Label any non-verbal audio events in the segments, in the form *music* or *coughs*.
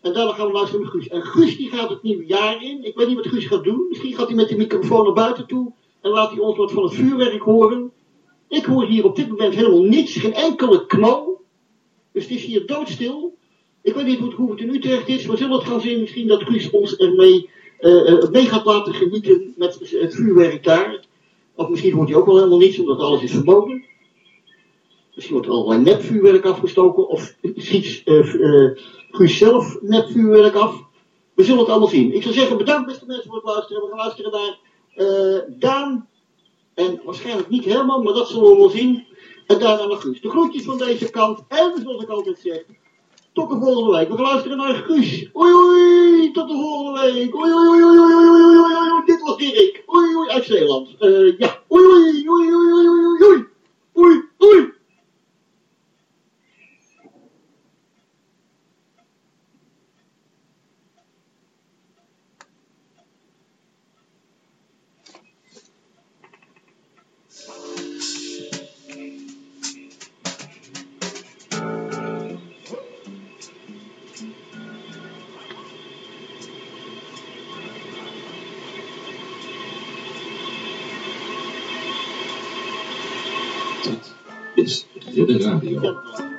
En daarna gaan we luisteren naar Guus. En Guus die gaat het nieuwe jaar in. Ik weet niet wat Guus gaat doen. Misschien gaat hij met de microfoon naar buiten toe. En laat hij ons wat van het vuurwerk horen. Ik hoor hier op dit moment helemaal niets. Geen enkele knal. Dus het is hier doodstil. Ik weet niet hoe het, in Utrecht is. We zullen het gaan zien. Misschien dat Guus ons ermee uh, mee gaat laten genieten met het vuurwerk daar. Of misschien hoort hij ook wel helemaal niets, omdat alles is verboden. Wordt er allerlei nepvuurwerk afgestoken. Of schiet uh, uh, Guus zelf nepvuurwerk af. We zullen het allemaal zien. Ik zou zeggen, bedankt beste mensen voor het luisteren. We gaan luisteren naar uh, Daan. En waarschijnlijk niet helemaal, maar dat zullen we wel zien. En daarna naar Guus. De groetjes van deze kant. En zoals ik altijd zeg. Tot de volgende week. We gaan luisteren naar Guus. Oei oei, tot de volgende week. Oei oei oei oei oei oei oei oei. Dit was Dirk. Oei oei, uit Zeeland. Uh, ja. Oei oei oei oei oei oei oei. Oei oei. Is Ridder Radio. Hallo?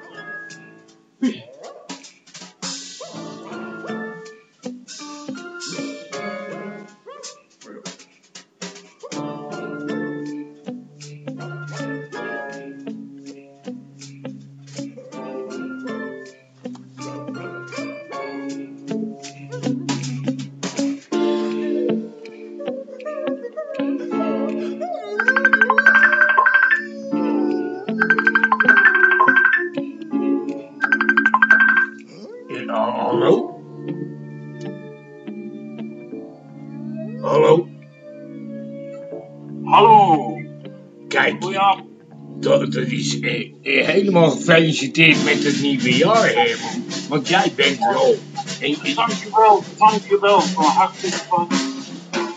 Helemaal gefeliciteerd met het nieuwe jaar, Herman. Want jij bent er al. En, en- Dankjewel, dankjewel van harte van,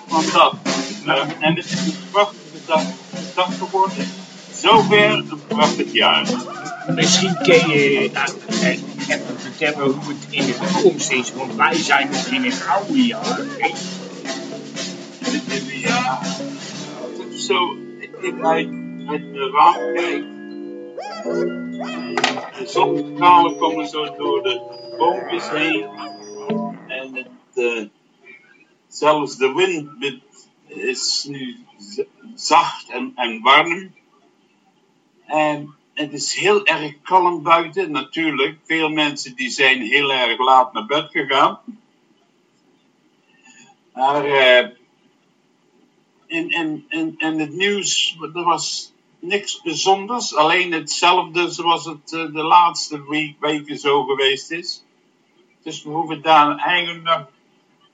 van dat. Eh, en het is een prachtige dag, dag geworden. Zover een prachtig jaar. misschien kun je eh, eh, even vertellen hoe het in de toekomst is. Want wij zijn nog in het oude jaar. hè? En het nieuwe jaar, ik zo ik uit het raam kijk. De zonnestralen komen zo door de boompjes heen. En het, eh, zelfs de wind is nu zacht en, en warm. En het is heel erg kalm buiten, natuurlijk. Veel mensen die zijn heel erg laat naar bed gegaan. Maar in, in, in, in het nieuws, er was niks bijzonders. Alleen hetzelfde zoals het eh, de laatste week, weken zo geweest is. Dus we hoeven daar eigenlijk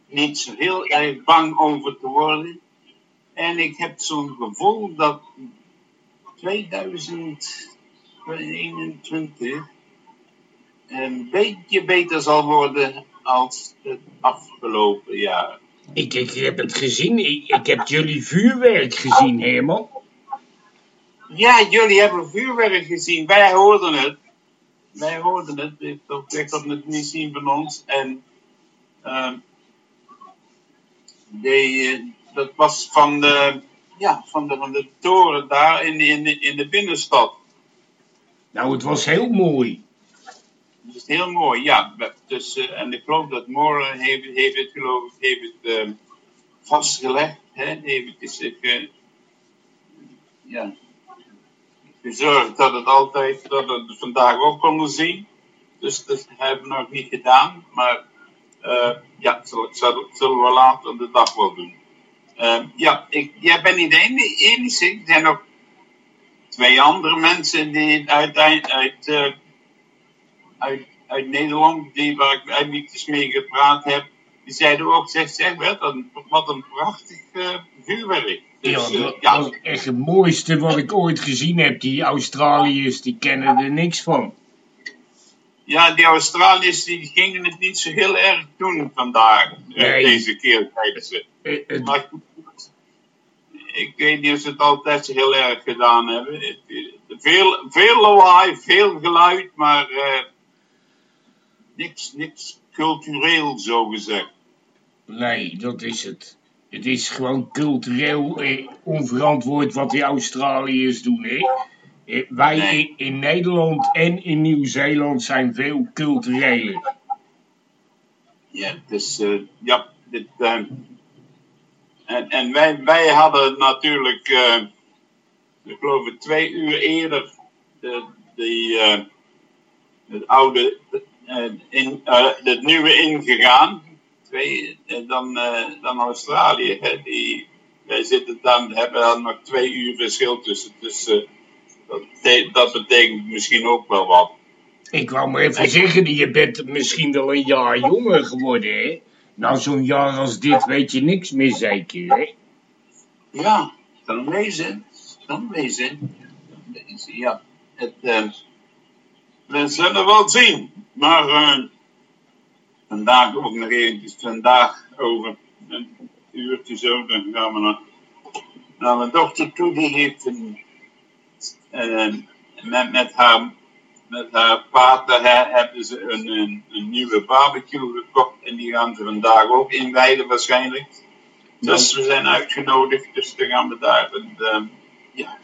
niet zo heel erg bang over te worden. En ik heb zo'n gevoel dat 2021 een beetje beter zal worden als het afgelopen jaar. Ik, ik heb het gezien. Ik, ik heb jullie vuurwerk gezien, Herman. Ja, jullie hebben vuurwerk gezien. Wij hoorden het. Wij hoorden het. Ik kon het niet zien van ons. En ehm, eh, dat was van de, ja, van de, van de toren daar in, in, de- in de binnenstad. Nou, het was heel mooi. Dat is heel mooi, ja. Dus, eh, en ik geloof dat Moore heeft, heeft het, geloof ik, heeft het ehm, vastgelegd. Hè? Heeft het eh, gezorgd dat het altijd, dat we het vandaag ook konden zien. Dus dat hebben we nog niet gedaan. Maar eh, ja, zullen, zullen, we later de dag wel doen. Ehm, ja, ik, jij bent niet de enige. Er zijn nog twee andere mensen die eh, uit, uit Nederland, die, waar ik eigenlijk mee gepraat heb, die zeiden ook, zeg, zeg, wat een, wat een prachtig eh, vuurwerk. Dus, Ja, eh, dat ja, was echt het mooiste wat ik ooit gezien heb. Die Australiërs, die kennen er niks van. ja, die Australiërs die gingen het niet zo heel erg doen vandaag, eh, Nee. deze keer, zeiden ze. Het- Maar goed, ik weet niet of ze het altijd zo heel erg gedaan hebben. Veel, veel lawaai, veel geluid, maar eh, niks, niks cultureel zo gezegd. Nee, dat is het. Het is gewoon cultureel eh, onverantwoord wat die Australiërs doen, hè? Eh, wij Nee. in, Nederland en in Nieuw-Zeeland zijn veel cultureler. Ja, dus eh, ja, dit, en, en wij, wij hadden natuurlijk, ik geloof het twee uur eerder, de, die, het oude, in, eh, het nieuwe ingegaan, twee, eh, dan, eh, dan Australië. Hè, die, wij zitten dan, hebben dan nog twee uur verschil tussen, dus eh, dat, dat betekent misschien ook wel wat. Ik wou maar even zeggen, je bent misschien wel een jaar jonger geworden, hè? Nou, zo'n jaar als dit weet je niks meer zeker, hè? Ja, kan wezen. Kan wezen. Kan wezen, Ja, het, eh, we zullen wel zien. Maar eh, vandaag ook nog eventjes, vandaag over een uurtje zo, dan gaan we naar, naar mijn dochter toe. Die heeft een, eh, met, met haar, met haar partner hè, hebben ze een, een, een nieuwe barbecue gekocht. En die gaan ze vandaag ook inwijden waarschijnlijk. Dus we zijn uitgenodigd, dus dan gaan we daar een, eh, ja,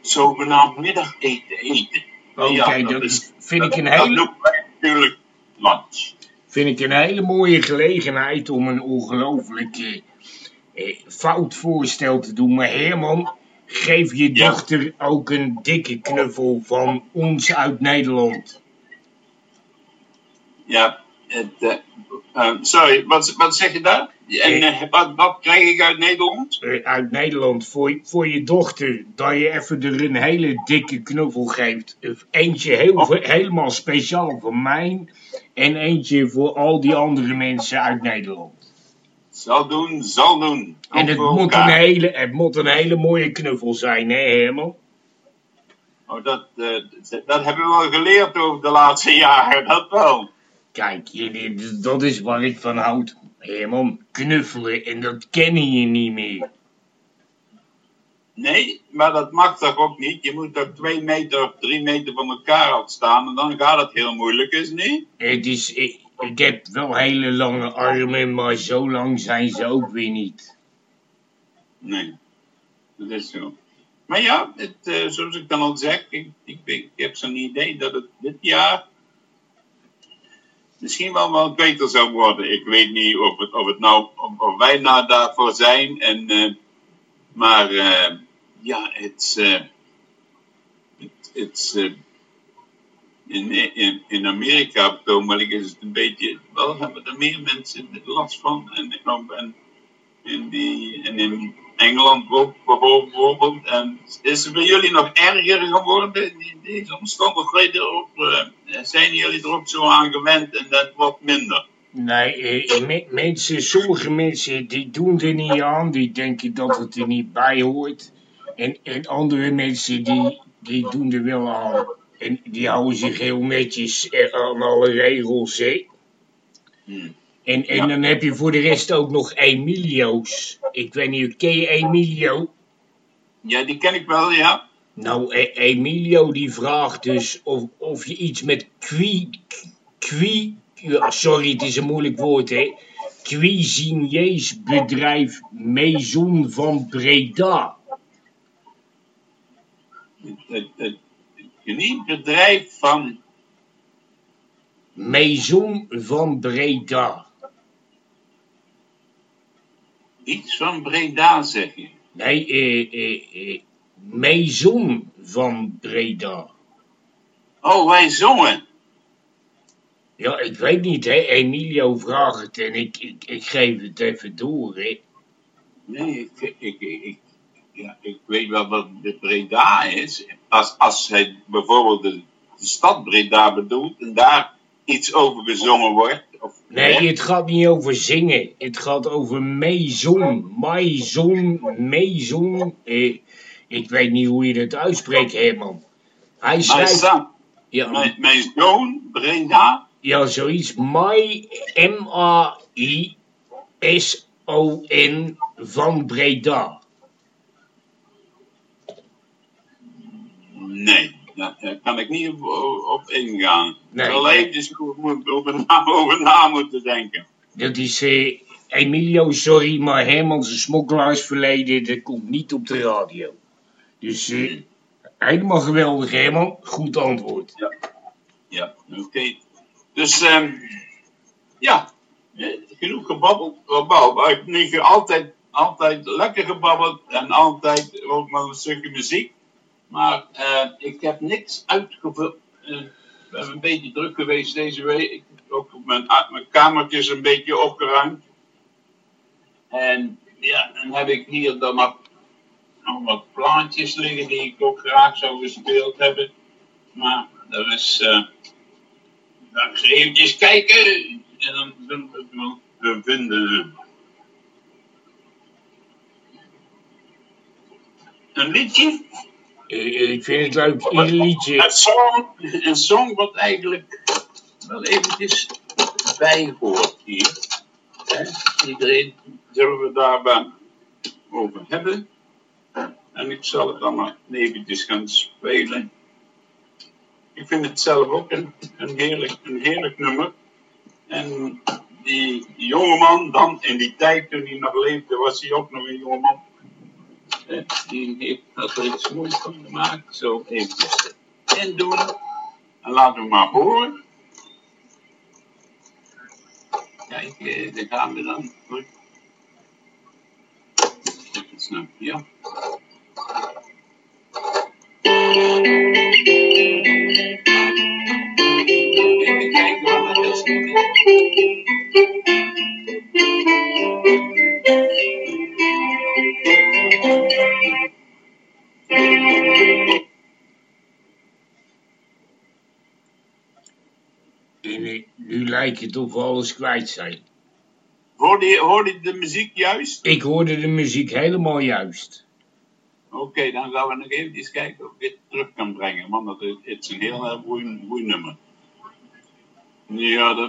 zogenaamd middageten eten. Oké, Ja, dat is- vind ik een hele... natuurlijk lunch. vind ik een hele mooie gelegenheid om een ongelooflijk eh, eh, fout voorstel te doen. Maar Herman, geef je Ja. dochter ook een dikke knuffel van ons uit Nederland. Ja, het, eh, eh, sorry, wat, wat zeg je daar? En eh, wat, wat krijg ik uit Nederland? Eh, uit Nederland voor, voor je dochter. Dat je even er een hele dikke knuffel geeft. Eentje heel, Oh. helemaal speciaal voor mij. En eentje voor al die andere mensen uit Nederland. Zal doen, zal doen. En het moet, een hele, het moet een hele mooie knuffel zijn, hè Herman? Oh, dat, eh, dat hebben we wel geleerd over de laatste *laughs* jaren, dat wel. Kijk, je- dat is waar ik van houd. Herman, knuffelen en dat kennen je niet meer. Nee, maar dat mag toch ook niet? Je moet toch twee meter of drie meter van elkaar afstaan en dan gaat het heel moeilijk, is niet? Het is, ik, ik heb wel hele lange armen, maar zo lang zijn ze ook weer niet. Nee, dat is zo. Maar ja, het, eh, zoals ik dan al zeg, ik, ik, ik heb zo'n idee dat het dit jaar misschien wel wat beter zou worden. Ik weet niet of, het, of, het nou, of, wij nou daarvoor zijn. En, eh, maar eh, ja, het, eh, in, in, Amerika ogenblik is het een beetje, wel hebben er meer mensen last van. En en die, en in Engeland ook bijvoorbeeld. En is het bij jullie nog erger geworden in deze omstandigheden? Of eh, zijn jullie er ook zo aan gewend en dat wat minder? Nee, eh, me- mensen, sommige mensen die doen er niet aan, die denken dat het er niet bij hoort. En, en andere mensen die, die doen er wel aan. En die houden zich heel netjes eh, aan alle regels, hè. Hmm. En, en Ja. dan heb je voor de rest ook nog Emilio's. Ik weet niet, ken je Emilio? Ja, die ken ik wel, ja. Nou, E- Emilio die vraagt dus of, of je iets met qui... qui ja, sorry, het is een moeilijk woord, hè. Cuisiniers bedrijf Maison van Breda. Het, het, het, het bedrijf van. Maison van Breda. Iets van Breda, zeg je. Nee, eh, eh, eh, Maison van Breda. Oh, wij zongen. Ja, ik weet niet, hè. Emilio vraagt het en ik, ik, ik geef het even door, hè. Nee, ik, ik, ik, ja, ik weet wel wat de Breda is. Als, als hij bijvoorbeeld de, de stad Breda bedoelt en daar iets over gezongen wordt. Of, Nee, het gaat niet over zingen. Het gaat over maison. Maison, maison. Eh, ik weet niet hoe je dat uitspreekt, Herman. Hij mijn, schrijft... zoon, Ja, mijn, mijn zoon Breda. ja zoiets. Mai, M-A-I-S-O-N van Breda. Nee, Ja, daar kan ik niet op, op ingaan. Nee. Eventjes moet over na, *laughs* over na moeten denken. Dat is eh, Emilio, sorry, maar Herman's smokkelaarsverleden, dat komt niet op de radio. Dus eh, helemaal geweldig, Herman. Goed antwoord. Ja, oké. Dus, ehm ja, eh, genoeg gebabbeld. Gebabbeld. Maar ik heb altijd, altijd lekker gebabbeld en altijd ook wel een stukje muziek. Maar eh, ik heb niks uitgevuld. Eh, ik ben een beetje druk geweest deze week. Ik heb ook mijn, mijn kamertjes een beetje opgeruimd. En ja, dan heb ik hier dan nog, wat plaatjes liggen die ik ook graag zou gespeeld hebben. Maar er is. eh dan eventjes kijken en dan zullen we het wel vinden. Een liedje? Eh, ik vind het leuk, ieder liedje. Een song, een song wat eigenlijk wel eventjes bij hoort hier. Hè? Iedereen zullen we daarbij over hebben. En ik zal het dan maar eventjes gaan spelen. Ik vind het zelf ook een, een, heerlijk, een heerlijk nummer. En die jongeman dan, in die tijd toen hij nog leefde, was hij ook nog een jongeman. Die heeft had er iets moois van gemaakt. Zo eventjes indoen. En laten we maar horen. Kijk, eh, daar gaan dan. Goed. Even snel, ja. Even kijken wat dat. Nu lijkt het toch we alles kwijt zijn. Hoorde je, je de muziek juist? Ik hoorde de muziek helemaal juist. Oké, dan gaan we nog even kijken of ik dit terug kan brengen, want dat is, het is een heel mooi nummer. Ja, da.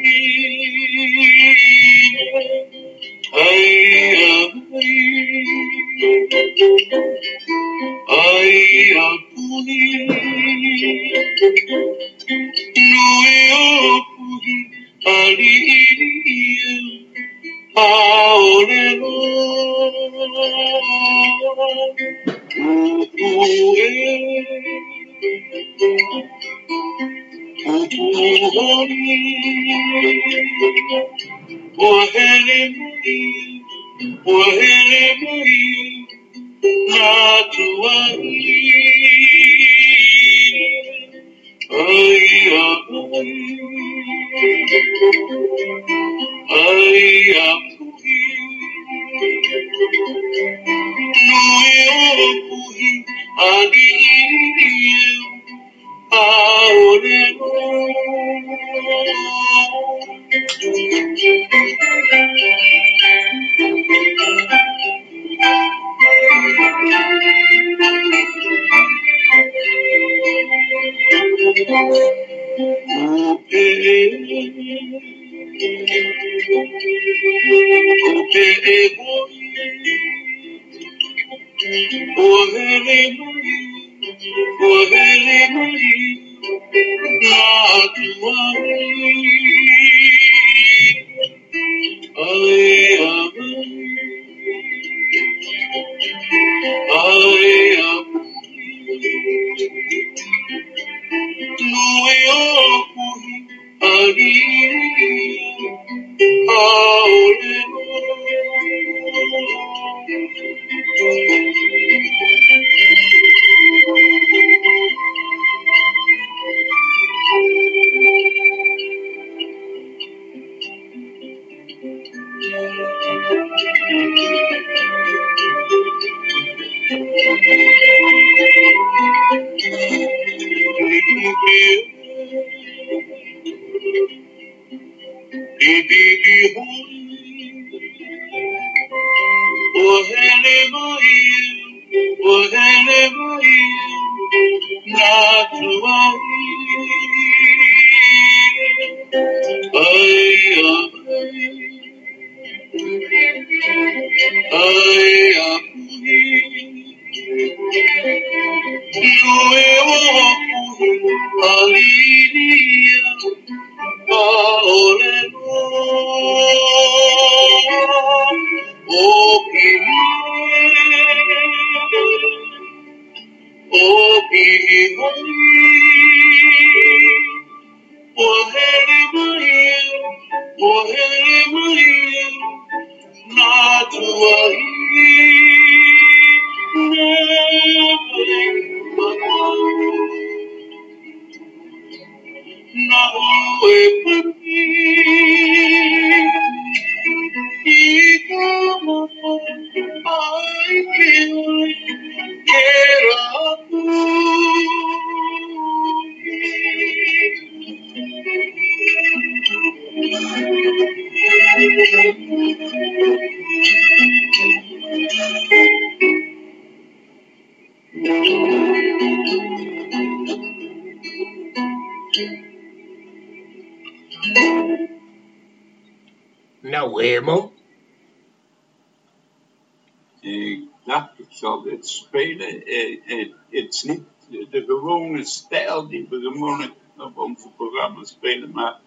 gewoon op onze programma spelen, maar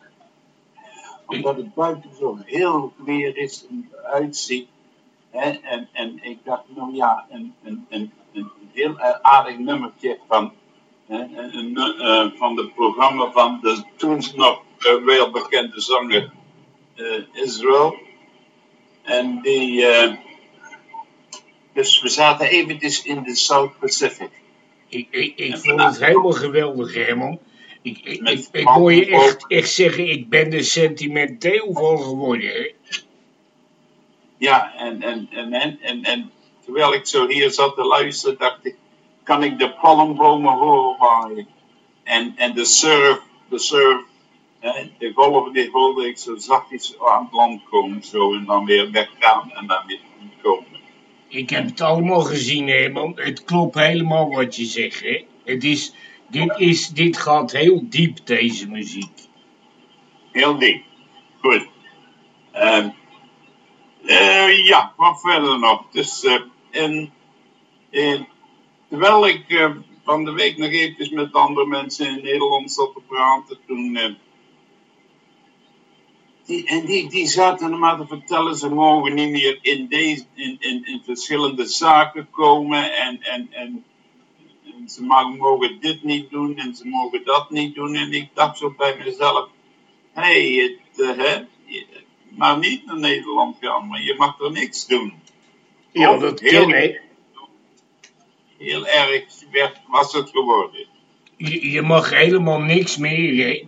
omdat het buiten zo heel weer is en uitziet. Hè, en, en ik dacht, nou ja, een, een, een, een heel aardig nummertje van, hè, een, uh, van het programma van de toen nog uh, wel bekende zanger uh, Israel. En die, dus we zaten eventjes in de South Pacific. Ik, ik, ik vond het helemaal geweldig, Herman. Ik, ik, ik, ik moet je echt, echt zeggen, ik ben er sentimenteel van geworden. Hè? Ja, en, en, en, en, en, en terwijl ik zo hier zat te luisteren, dacht ik, kan ik de palmbomen horen waaien. En, en de surf, de surf, hè, de golven die hoorde ik zo zachtjes aan het land komen, zo, en dan weer weggaan en dan weer komen. Ik heb het allemaal gezien, Herman. Het klopt helemaal wat je zegt, hè. Het is, dit, is, dit gaat heel diep, deze muziek. Heel diep. Goed. Uh, uh, ja, wat verder nog. Dus, uh, en, en, terwijl ik van de week nog eventjes met andere mensen in Nederland zat te praten, toen... die, en die, die zaten er maar te vertellen, ze mogen niet meer in, deze, in, in, in verschillende zaken komen en, en, en ze mogen dit niet doen en ze mogen dat niet doen. En ik dacht zo bij mezelf, hé, hey, het, uh, maar niet naar Nederland gaan, maar je mag er niks doen. Ja, dat heel, ken Heel erg werd, was het geworden. Je, je mag helemaal niks meer?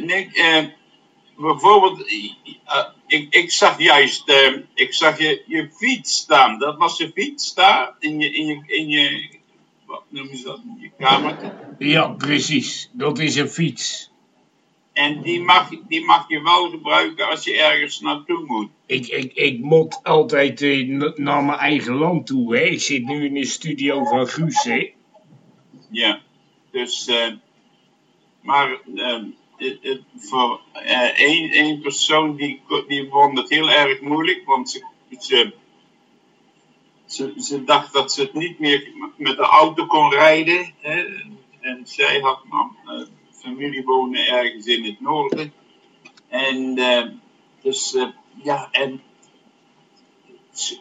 Nee, uh, bijvoorbeeld, uh, ik, ik zag juist, uh, ik zag je, je fiets staan. Dat was je fiets daar in je, in je, in je wat noem je dat, in je kamer? Ja, precies. Dat is een fiets. En die mag, die mag je wel gebruiken als je ergens naartoe moet. Ik, ik, ik moet altijd naar mijn eigen land toe, hè. Ik zit nu in de studio van Guus, hè. Ja, dus, maar voor uh, één, persoon die, die vond het heel erg moeilijk, want ze, ze, dacht dat ze het niet meer met de auto kon rijden. Hè? En zij had nou, familie wonen ergens in het noorden. En dus ja, en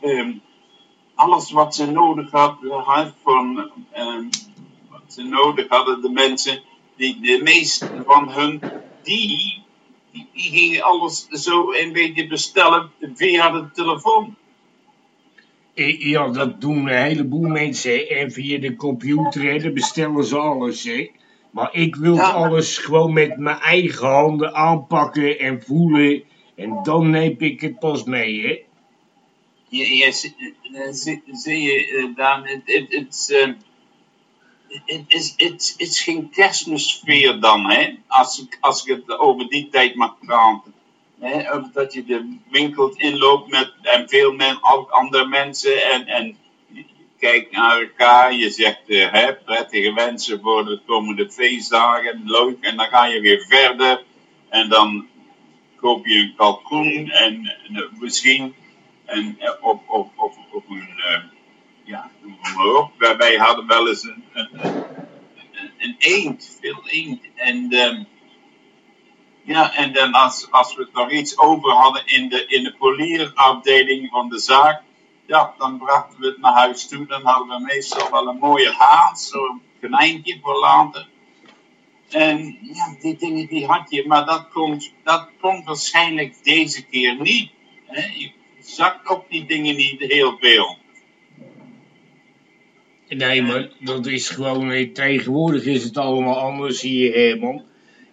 um, alles wat ze nodig had, had van, um, wat ze nodig hadden, de mensen die, de meeste van hun, die, die, die gingen alles zo een beetje bestellen via de telefoon. Ja, dat doen een heleboel mensen. En via de computer, hè, dan bestellen ze alles. Hè. Maar ik wil ja. alles gewoon met mijn eigen handen aanpakken en voelen. En dan neem ik het pas mee, hè. Ja, ja, zie, eh, je, eh, Daan, het het- het, is, geen kerstmisfeer dan, hè? Als ik, als ik het over die tijd mag praten. Hè? Dat je de winkel inloopt met en veel men, andere mensen en, en kijkt naar elkaar. Je zegt eh, hè, prettige wensen voor de komende feestdagen, leuk. En dan ga je weer verder en dan koop je een kalkoen en, eh, misschien en, eh, op, op, op, een, ja, op. Wij, hadden wel eens een, een, een, een eend, veel eend. En, ehm, ja, en dan als, als we nog iets over hadden in de, in de polierafdeling van de zaak, ja, dan brachten we het naar huis toe. Dan hadden we meestal wel een mooie haan, zo'n konijntje voor later. En ja, die dingen die had je, maar dat komt, dat komt waarschijnlijk deze keer niet. Hè? Je zakt op die dingen niet heel veel. Nee, maar dat is gewoon, eh, tegenwoordig is het allemaal anders hier, Herman.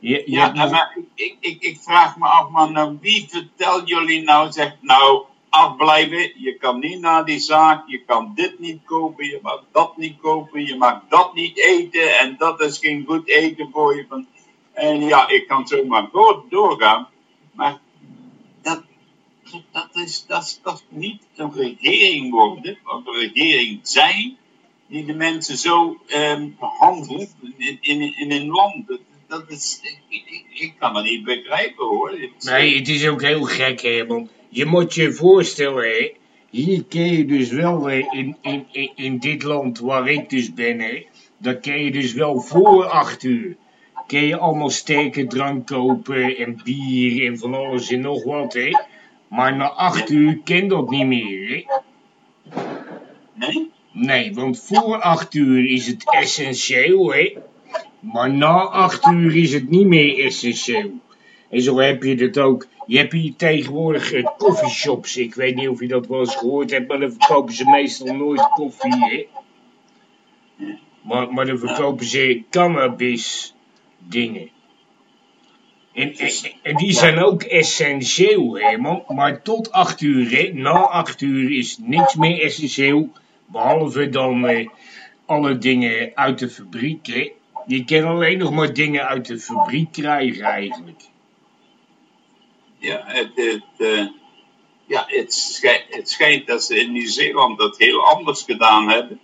Je, je Ja, nog- maar ik, ik, ik vraag me af, maar nou, wie vertelt jullie nou, zegt nou, afblijven, je kan niet naar die zaak, je kan dit niet kopen, je mag dat niet kopen, je mag dat niet eten en dat is geen goed eten voor je. Van, en ja, ik kan zomaar door, doorgaan, maar dat, dat, is, dat, is, dat is niet een regering worden, of een regering zijn, die de mensen zo behandelt in, in, in een land. Dat, dat is, ik, ik, kan het niet begrijpen hoor. Nee, het is ook heel gek, Herman. Je moet je voorstellen, hè. Hier kun je dus wel, eh, in, in, in, in dit land waar ik dus ben, hè. Dan kun je dus wel voor acht uur. Kun je allemaal sterke drank kopen en bier en van alles en nog wat, hè. Maar na acht uur ken dat niet meer, hè. Nee? Nee, want voor acht uur is het essentieel, hè. Maar na acht uur is het niet meer essentieel. En zo heb je dat ook. Je hebt hier tegenwoordig eh, coffeeshops. Ik weet niet of je dat wel eens gehoord hebt, maar dan verkopen ze meestal nooit koffie, hè. Maar, maar dan verkopen ze cannabis dingen. En, die zijn ook essentieel, hè. Maar tot acht uur, hè. Na acht uur is niks meer essentieel. Behalve dan alle dingen uit de fabriek. Je kan alleen nog maar dingen uit de fabriek krijgen, eigenlijk. Ja, het, eh, ja, het, schijnt, dat ze in Nieuw-Zeeland dat heel anders gedaan hebben.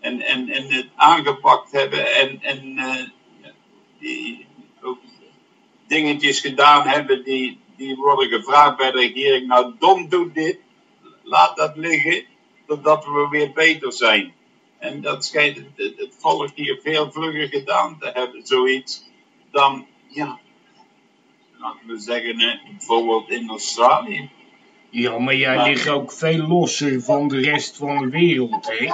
En, en, en het aangepakt hebben en, en eh, die ook dingetjes gedaan hebben die, die worden gevraagd bij de regering. Nou, Don doet dit, laat dat liggen, totdat we weer beter zijn. En dat schijnt het, het, volk hier veel vlugger gedaan te hebben, zoiets, dan, ja, laten we zeggen, bijvoorbeeld in Australië. Ja, maar jij Maar- ligt ook veel losser van de rest van de wereld, hè?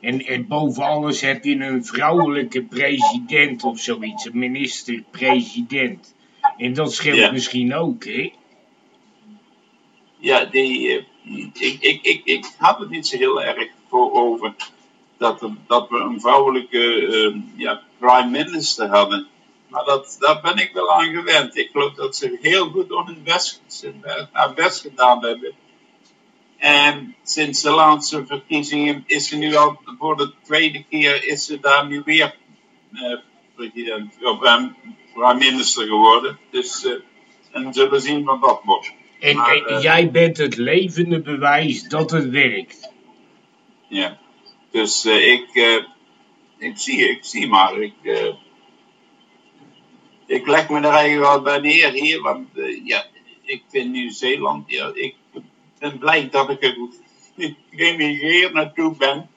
En, en boven alles heb je een vrouwelijke president of zoiets, een minister-president. En dat scheelt Ja. misschien ook, hè? Ja, die, eh, ik, ik, ik, ik had het niet zo heel erg voor over dat, dat we een vrouwelijke eh, ja, prime minister hadden. Maar dat, daar ben ik wel aan gewend. Ik geloof dat ze heel goed op hun best, best gedaan hebben. En sinds de laatste verkiezingen is ze nu al voor de tweede keer is ze daar nu weer eh, president, of, eh, prime minister geworden. Dus eh, en we zullen zien wat dat wordt. En, Maar, en eh, jij bent het levende bewijs dat het werkt. Ja, dus eh, ik, eh, ik, zie, ik zie maar. Ik, ik leg me er eigenlijk wel bij neer hier, want ja, ik vind Nieuw-Zeeland, ja, ik ben blij dat ik er *laughs* geëmigreerd naartoe ben.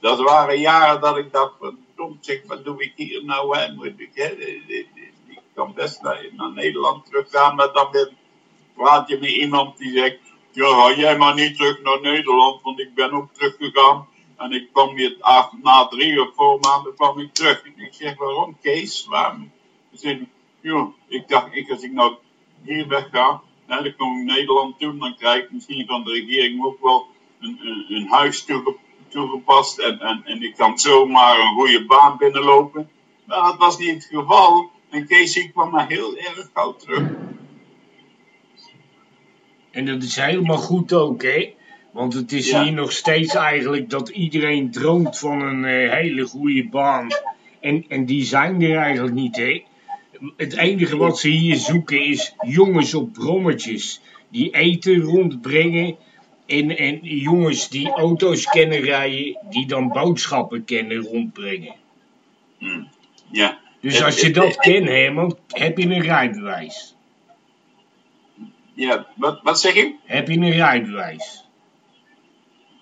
Dat waren jaren dat ik dacht, verdomd zeg, wat doe ik hier nou? Hè? Moet ik, hè? ik kan best naar, naar Nederland teruggaan, maar dan weer praat je met iemand die zegt, ja, ga jij maar niet terug naar Nederland, want ik ben ook teruggegaan. En ik kwam af- na drie of vier maanden kwam ik terug. En ik zeg, waarom Kees? Waarom? Ik dacht, ik, als ik nou hier wegga, hè, dan kom ik Nederland toe, dan krijg ik misschien van de regering ook wel een, een, een huis toege- toegepast. En, en, ik kan zomaar een goede baan binnenlopen. Maar dat was niet het geval. En Kees, kwam maar heel erg gauw terug. En dat is helemaal goed ook, hè? Want het is Ja. hier nog steeds eigenlijk dat iedereen droomt van een eh, hele goede baan. En, en die zijn er eigenlijk niet, hè. Het enige wat ze hier zoeken is jongens op brommetjes. Die eten rondbrengen. En, en jongens die auto's kennen rijden. Die dan boodschappen kennen rondbrengen. Ja. Dus als je dat en- kent, Herman, heb je een rijbewijs. Ja, wat, wat zeg je? Heb je een rijbewijs.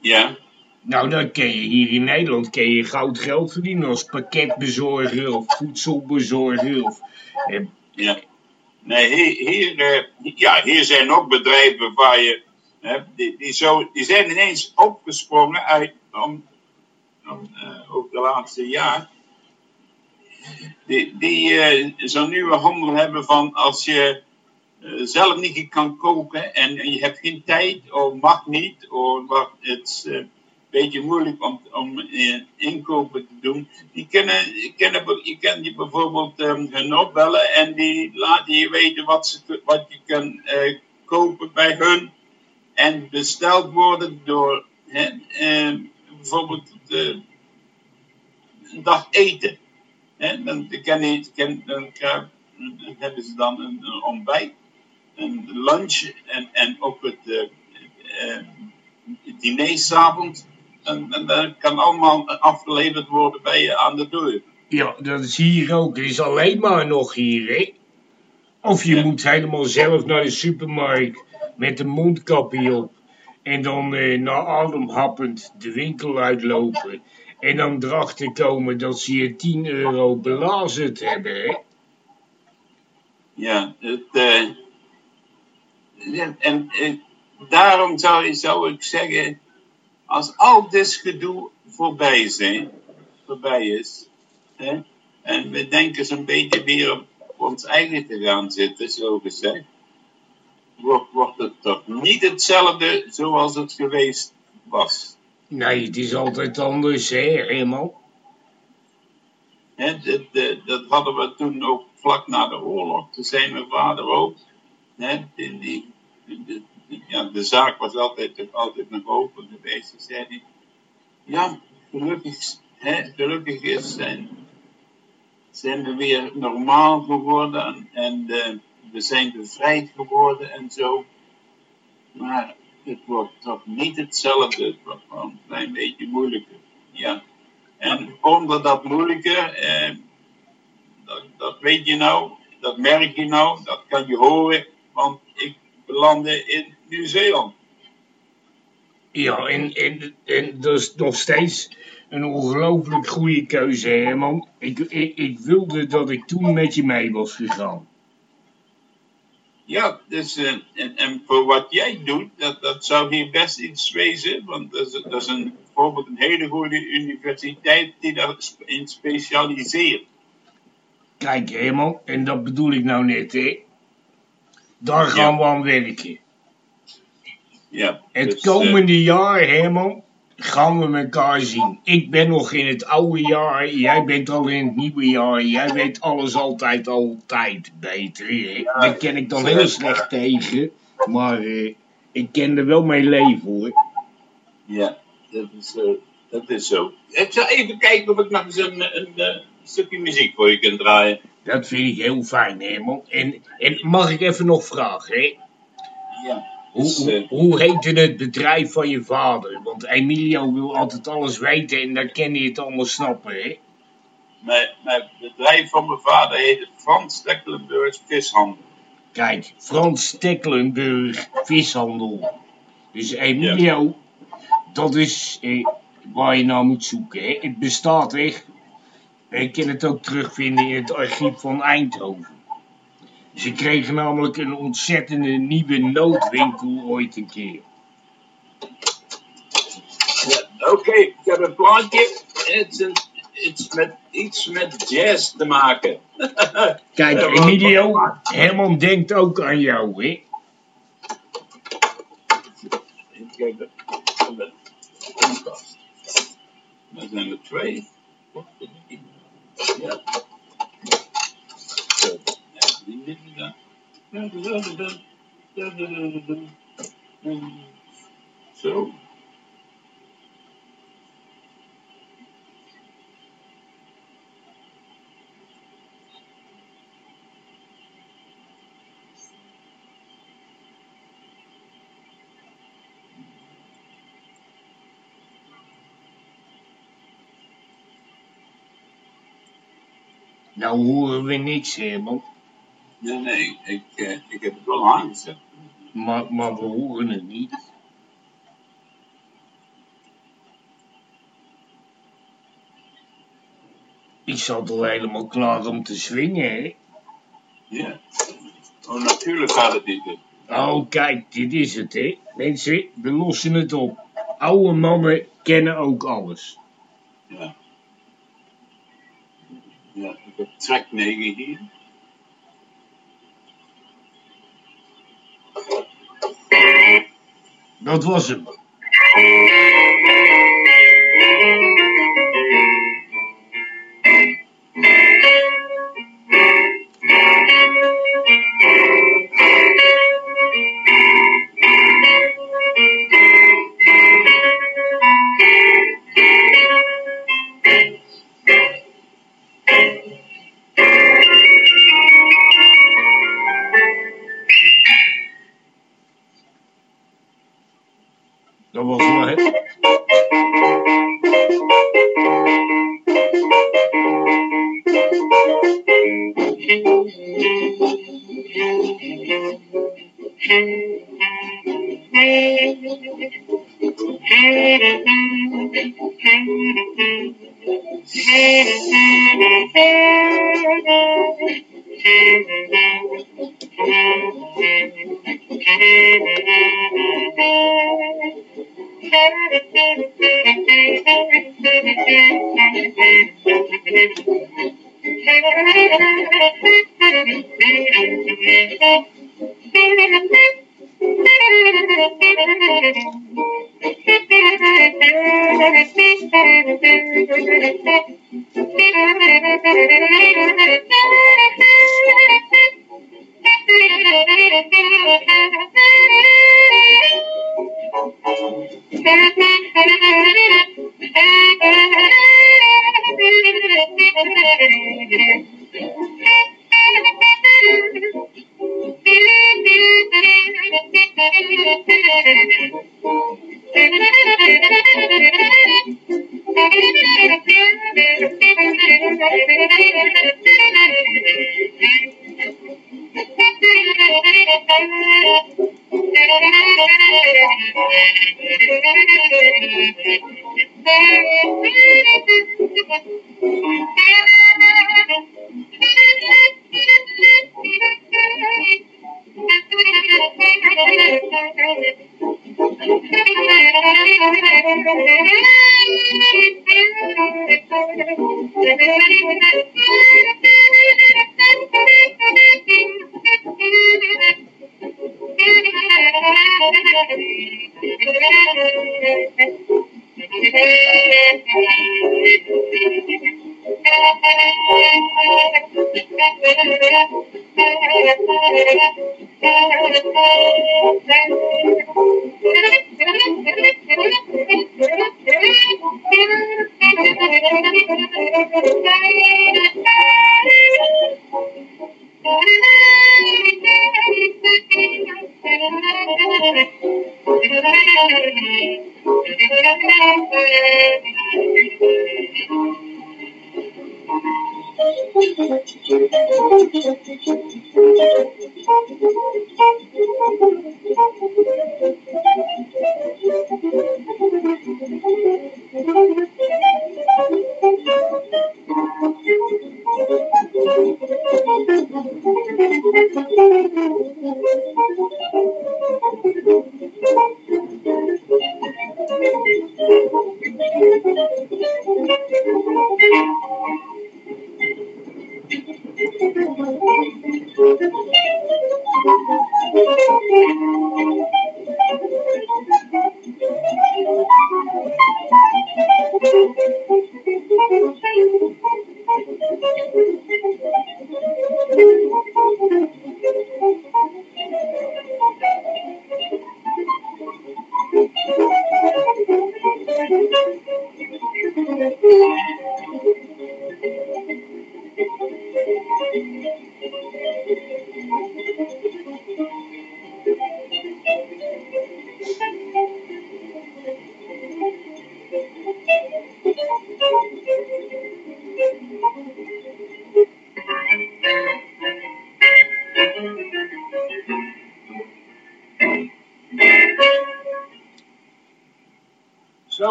Ja. Nou, dan kun je hier in Nederland kun je goud geld verdienen als pakketbezorger of voedselbezorger. Of, eh, Ja. Nee, hier, hier, eh, ja, hier zijn ook bedrijven waar je, hè, die, die, zo, die zijn ineens opgesprongen uit, om, om, eh, ook de laatste jaar, die, die zo'n nieuwe handel hebben van als je zelf niet kan koken en, je hebt geen tijd of mag niet, of het is eh, een beetje moeilijk om, om eh, inkopen te doen. Die kunnen, je kan je bijvoorbeeld ehm, hun opbellen en die laten je weten wat, ze, wat je kan eh, kopen bij hun en besteld worden door hè, eh, bijvoorbeeld een dag eten. Dan, kan je, kan, dan hebben ze dan een, een ontbijt, een lunch en, en ook het, het diner s'avonds. En, en dat kan allemaal afgeleverd worden bij je aan de deur. ja, dat is hier ook. Het is alleen maar nog hier, hè. Of je Ja. moet helemaal zelf naar de supermarkt met een mondkapje op. En dan eh, naar adem happend de winkel uitlopen. En dan erachter komen dat ze je 10 euro belazerd hebben, hè. Ja, het, eh, en eh, daarom zou, zou ik zeggen, als al dit gedoe voorbij, zijn, voorbij is, hè, en we denken zo'n beetje weer op ons eigen te gaan zitten, zo gezegd, wordt, wordt het toch niet hetzelfde zoals het geweest was. Nee, het is altijd anders, hè, dat, hadden we toen ook vlak na de oorlog. Toen zei mijn vader ook. Hè, die, ja, de zaak was altijd, altijd nog open geweest. Toen zei hij, ja, gelukkig, hè, gelukkig is zijn, zijn we weer normaal geworden en, en eh, we zijn bevrijd geworden en zo. Maar het wordt toch niet hetzelfde. Het wordt gewoon een klein beetje moeilijker. Ja. En onder dat moeilijke, eh, dat, dat weet je nou, dat merk je nou, dat kan je horen, want belandde in Nieuw-Zeeland. Ja, en, en, en dat is nog steeds een ongelooflijk goede keuze, Herman. Ik, ik, ik wilde dat ik toen met je mee was gegaan. Ja, dus, eh, en, en voor wat jij doet, dat, dat zou hier best iets wezen, want dat is, dat is een, bijvoorbeeld een hele goede universiteit die daarin specialiseert. Kijk, Herman, en dat bedoel ik nou net, hè. Daar gaan Ja. we aan werken. Ja, Het dus, eh, komende jaar, Herman, gaan we elkaar zien. Ik ben nog in het oude jaar, jij bent al in het nieuwe jaar. Jij weet alles altijd, altijd beter. Hè? Daar ken ik dan heel slecht tegen. Maar eh, ik ken er wel mee leven, hoor. Ja, dat is, eh, dat is zo. Ik zal even kijken of ik nog eens een, een, eh, stukje muziek voor je kan draaien. Dat vind ik heel fijn, Herman. En, en mag ik even nog vragen, hè? Ja. Hoe, Dus, hoe, eh, hoe heette het bedrijf van je vader? Want Emilio wil altijd alles weten en dan kan hij het allemaal snappen, hè? mijn, mijn bedrijf van mijn vader heette Frans Stecklenburgs Vishandel. Kijk, Frans Stecklenburg vishandel. Dus Emilio, dat is eh, waar je naar moet zoeken. Hè? Het bestaat echt. Je kan het ook terugvinden in het archief van Eindhoven. Ze kregen namelijk een ontzettende nieuwe noodwinkel ooit een keer. Oké, ik heb een plaatje. Het is iets, met, iets met jazz te maken. Kijk, Emilio, Herman denkt ook aan jou, hè? Koelkast. Daar zijn er twee. Zo. Nou horen we niks, Herman. Nee, nee, ik, eh, ik heb het wel aangezet. Maar, maar we horen het niet. Ik zat al helemaal klaar om te swingen, hè? Ja. Oh, natuurlijk gaat het niet. Oh, kijk, dit is het, hè? Mensen, we lossen het op. Oude mannen kennen ook alles. Ja. Ja, ik heb track 9 hier. Dat was hem.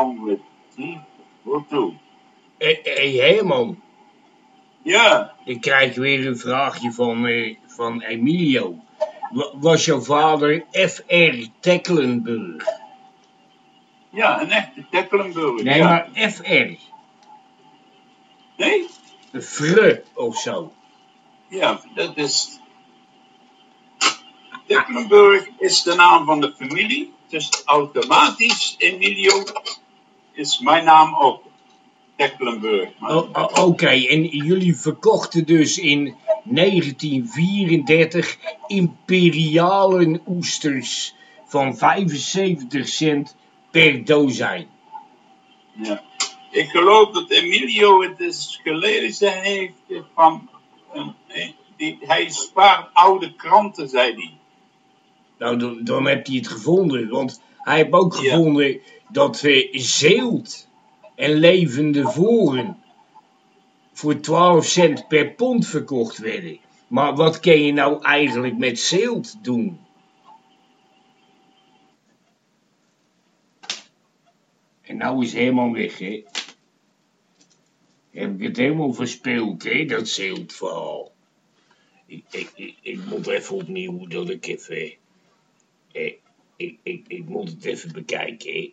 Met Deep Voodoo. Hé, hey, Herman. Ja. Ik krijg weer een vraagje van, uh, van Emilio. Was jouw vader F.R. Tecklenburg? Ja, een echte Tecklenburg. Nee, ja. maar FR. Nee? Een Fre of zo. Ja, dat is. Tecklenburg is de naam van de familie. Dus automatisch, Emilio, is mijn naam ook. Tecklenburg. Oké, en jullie verkochten dus in 1934 imperialen oesters van 75 cent per dozijn. Ja. Ik geloof dat Emilio het eens gelezen heeft van. Uh, die, hij spaart oude kranten, zei hij. Nou, dan, dan heb hij het gevonden. Want hij heeft ook gevonden ja. dat uh, zeelt en levende voren voor 12 cent per pond verkocht werden. Maar wat kun je nou eigenlijk met zeelt doen? En nou is helemaal weg, hè. Heb ik het helemaal verspeeld, hè, dat zeeltverhaal. Ik, ik, ik, ik moet even opnieuw, dat ik even... Ik, ik, ik moet het even bekijken.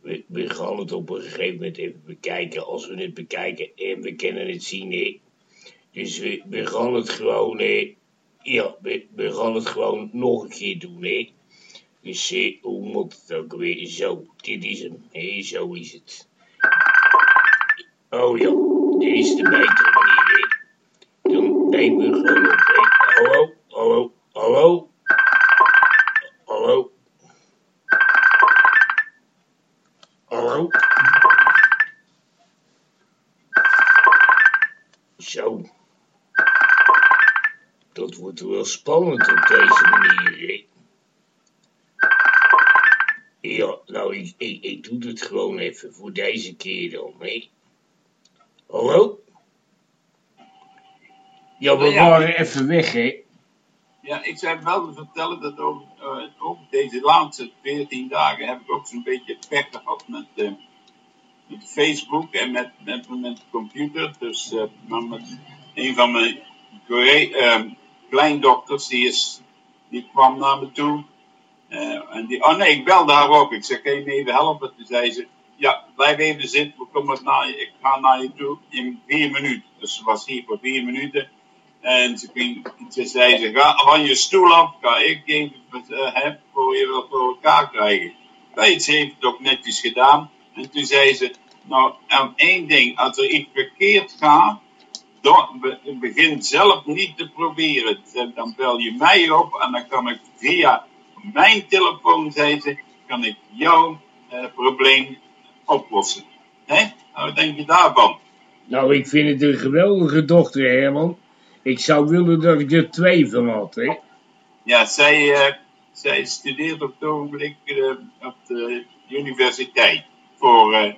We, we gaan het op een gegeven moment even bekijken. Als we het bekijken en we kunnen het zien, hè. Dus we, gaan het gewoon, hè. Ja, we, gaan het gewoon nog een keer doen, hè. Dus eh, hoe moet het ook weer? Zo, dit is hem. Zo is het. Oh ja, dit is de betere manier. Hè. Dan nemen we gewoon op. spannend op deze manier. Ja, nou, ik, ik, ik doe het gewoon even voor deze keer dan, hè. Hallo? Ja, we Ja. waren even weg, hè. Ja, ik zou wel vertellen dat ook, eh, ook deze laatste 14 dagen heb ik ook zo'n beetje pech gehad met, eh, met Facebook en met, met, met de computer. Dus eh, maar met een van mijn collega- kleindochters, die, is, die kwam naar me toe. Eh, en die, oh nee, ik belde haar op. Ik zei, kan je me even helpen? Toen zei ze, ja, blijf even zitten. We komen naar je, ik ga naar je toe in vier minuten. Dus ze was hier voor vier minuten. En ze, ging, ze zei ze, ga van je stoel af, ga ik even uh, voor je wel voor elkaar krijgen. Nee, ze heeft het ook netjes gedaan. En toen zei ze, nou, één ding, als er iets verkeerd gaat, begin zelf niet te proberen. Dan- bel je mij op en dan kan ik via mijn telefoon, zei ze, kan ik jouw eh, probleem oplossen. Hè? Nou, wat denk je daarvan? Nou, ik vind het een geweldige dochter, Herman. Ik zou willen dat ik er twee van had, hè. Ja, zij, eh, zij studeert op het ogenblik eh, op de universiteit. Voor eh,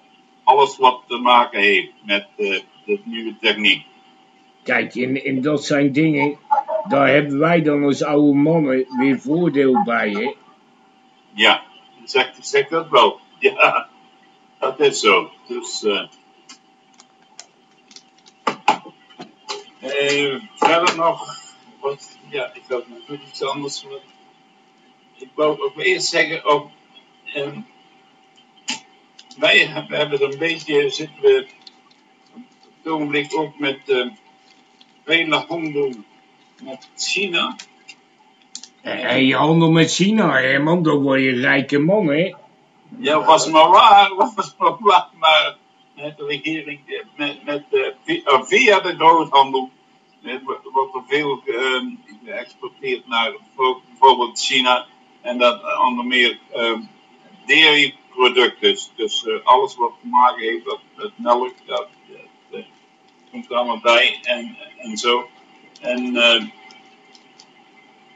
alles wat te maken heeft met de nieuwe techniek. Kijk, en, en dat zijn dingen, daar hebben wij dan als oude mannen weer voordeel bij, hè. Ja, zeg, zeg dat wel. *laughs* Ja, dat is zo. Dus, eh eh, verder nog, wat, ja, ik had nog iets anders. Wat, ik wou ook eerst zeggen, ook, ehm, wij hebben, hebben er een beetje, zitten we op het ogenblik ook met eh vele handel met China. En, en je handel met China, Herman, dan word je een rijke man, hè. Ja, was maar waar, *laughs* was maar waar, maar de regering, met, met, eh, eh, via de groothandel, wo- wordt er veel eh, geëxporteerd naar bijvo- bijvoorbeeld China en dat onder meer eh dairy-producten. Dus eh, alles wat te maken heeft met, melk, dat, komt er allemaal bij en, en zo. En eh,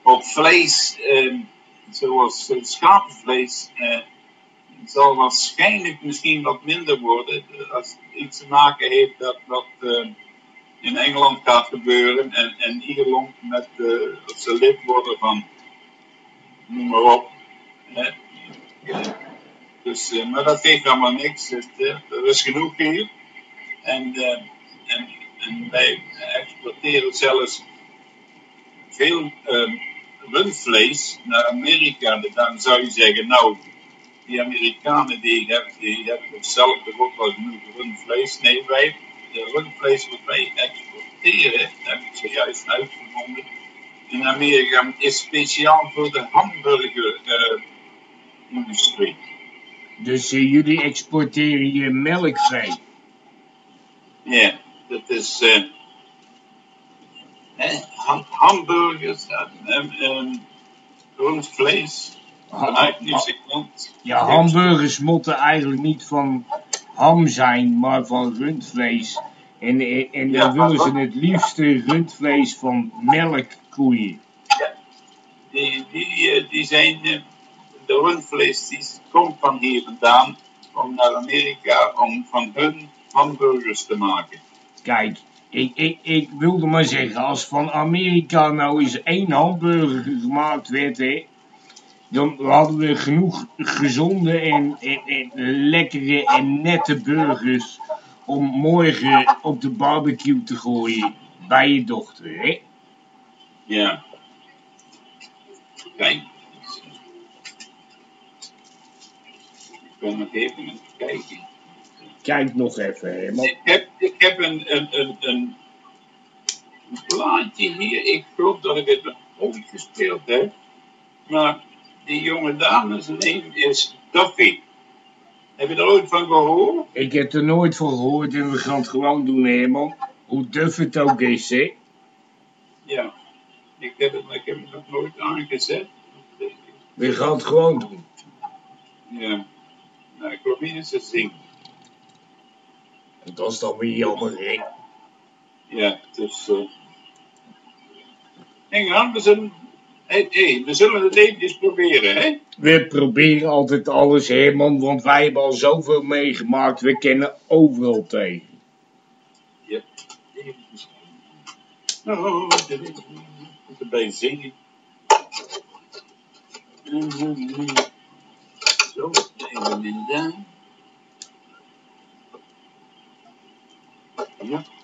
ook vlees, eh, zoals eh, schapenvlees. eh, zal waarschijnlijk misschien wat minder worden als het iets te maken heeft dat wat uh, in Engeland gaat gebeuren en, en Ierland met uh, ze lid worden van noem maar op. Dus, uh, maar dat geeft allemaal niks. Het, er is genoeg hier. En, en, en wij exporteren zelfs veel rundvlees naar Amerika. Dan zou je zeggen, nou, die Amerikanen die hebben, die hebben zelf toch ook wel genoeg rundvlees. Nee, wij, de rundvlees wat wij exporteren, heb ik zojuist uitgevonden, in Amerika is speciaal voor de hamburgerindustrie. Uh, dus uh, jullie exporteren je melkvee? Ja, dat is uh, ham hamburgers en, en rundvlees. Vanuit Nieuw-Zeeland. Ja, hamburgers moeten eigenlijk niet van ham zijn, maar van rundvlees. En, en dan willen ze het liefste rundvlees van melkkoeien. Ja, die, die, die zijn, de rundvlees die komt van hier vandaan om naar Amerika om van hun hamburgers te maken. Kijk, ik, ik, ik wilde maar zeggen, als van Amerika nou eens één hamburger gemaakt werd, dan hadden we genoeg gezonde en, en, lekkere en nette burgers om morgen op de barbecue te gooien bij je dochter, hè? Ja. Kijk. Ik kom nog even kijken. Kijk nog even, hè? Ik heb, ik heb een, een, een, een plaatje hier. Ik geloof dat ik het ooit gespeeld heb. Maar die jonge dame, zijn naam is Duffy. Heb je er ooit van gehoord? Ik heb er nooit van gehoord en we gaan het gewoon doen, Herman. Hoe duf het ook is, hè? Ja, ik heb het, ik heb het nog nooit aangezet. We gaan het gewoon doen. Ja, nou, ik geloof niet dat ze zingt. En dat is dan weer jammer, hè? Ja, dus... Uh... Engeland, we zijn hey, hey, we zullen het eventjes proberen, hè? We proberen altijd alles, Herman, want wij hebben al zoveel meegemaakt. We kennen overal tegen. Ja. Nou, dat is erbij zingen. Zo, even in daar. Ja.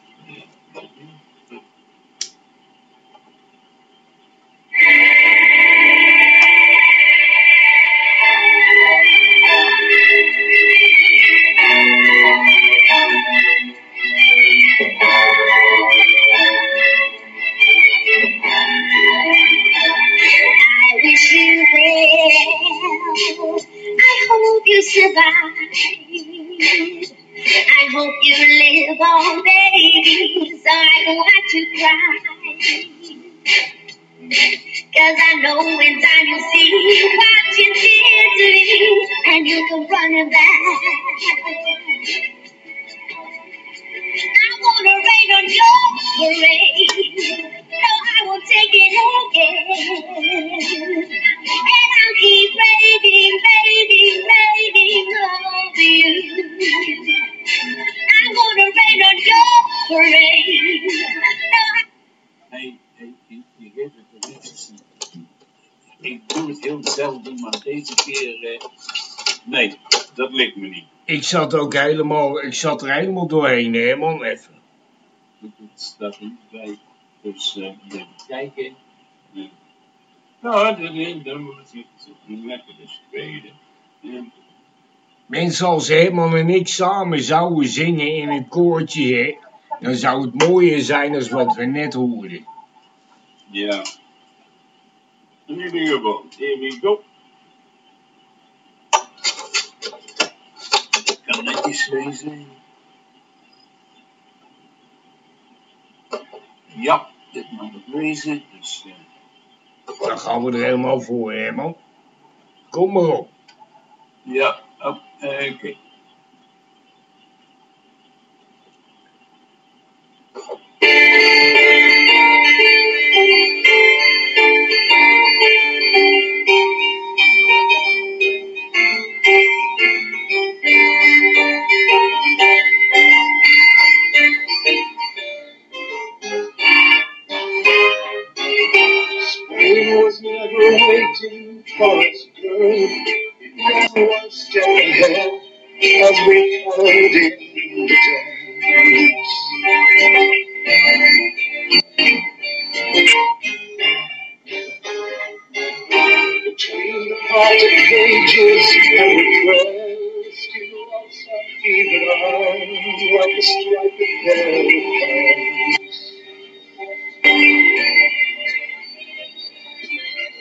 Zat ook helemaal, ik zat er helemaal doorheen, even. Dat staat er niet bij. Dus uh, even kijken. Nou, dan, moet het lekker dus spelen. Mensen als Herman en ik samen zouden zingen in een koortje, hè, dan zou het mooier zijn dan wat we net hoorden. ja. In ieder geval, here we go. Ik kan netjes lezen. Ja, dit mag ik lezen. Dus, uh, Dan gaan we er helemaal voor, Herman. Kom maar op. ja, oké. Okay. as we waiting for its birth. Now I stand there as we fold in the darkness. Between the parted pages and the still lost our fevered arms like a striped bell.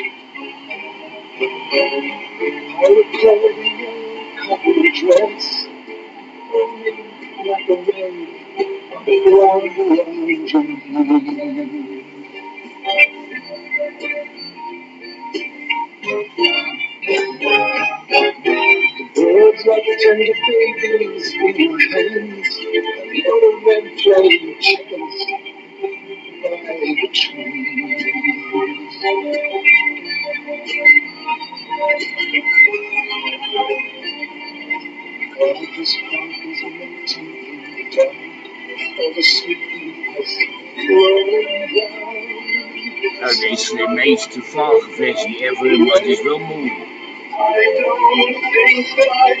I recall the copper dress, burning like a the. The birds like tender babies in your hands, the other red flying Nou, dit is de meest vage versie ever, maar het is wel. I I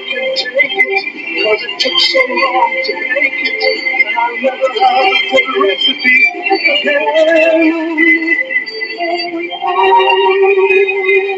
it, cause it took so long to make it, and I'll never the recipe again. Oh, yeah.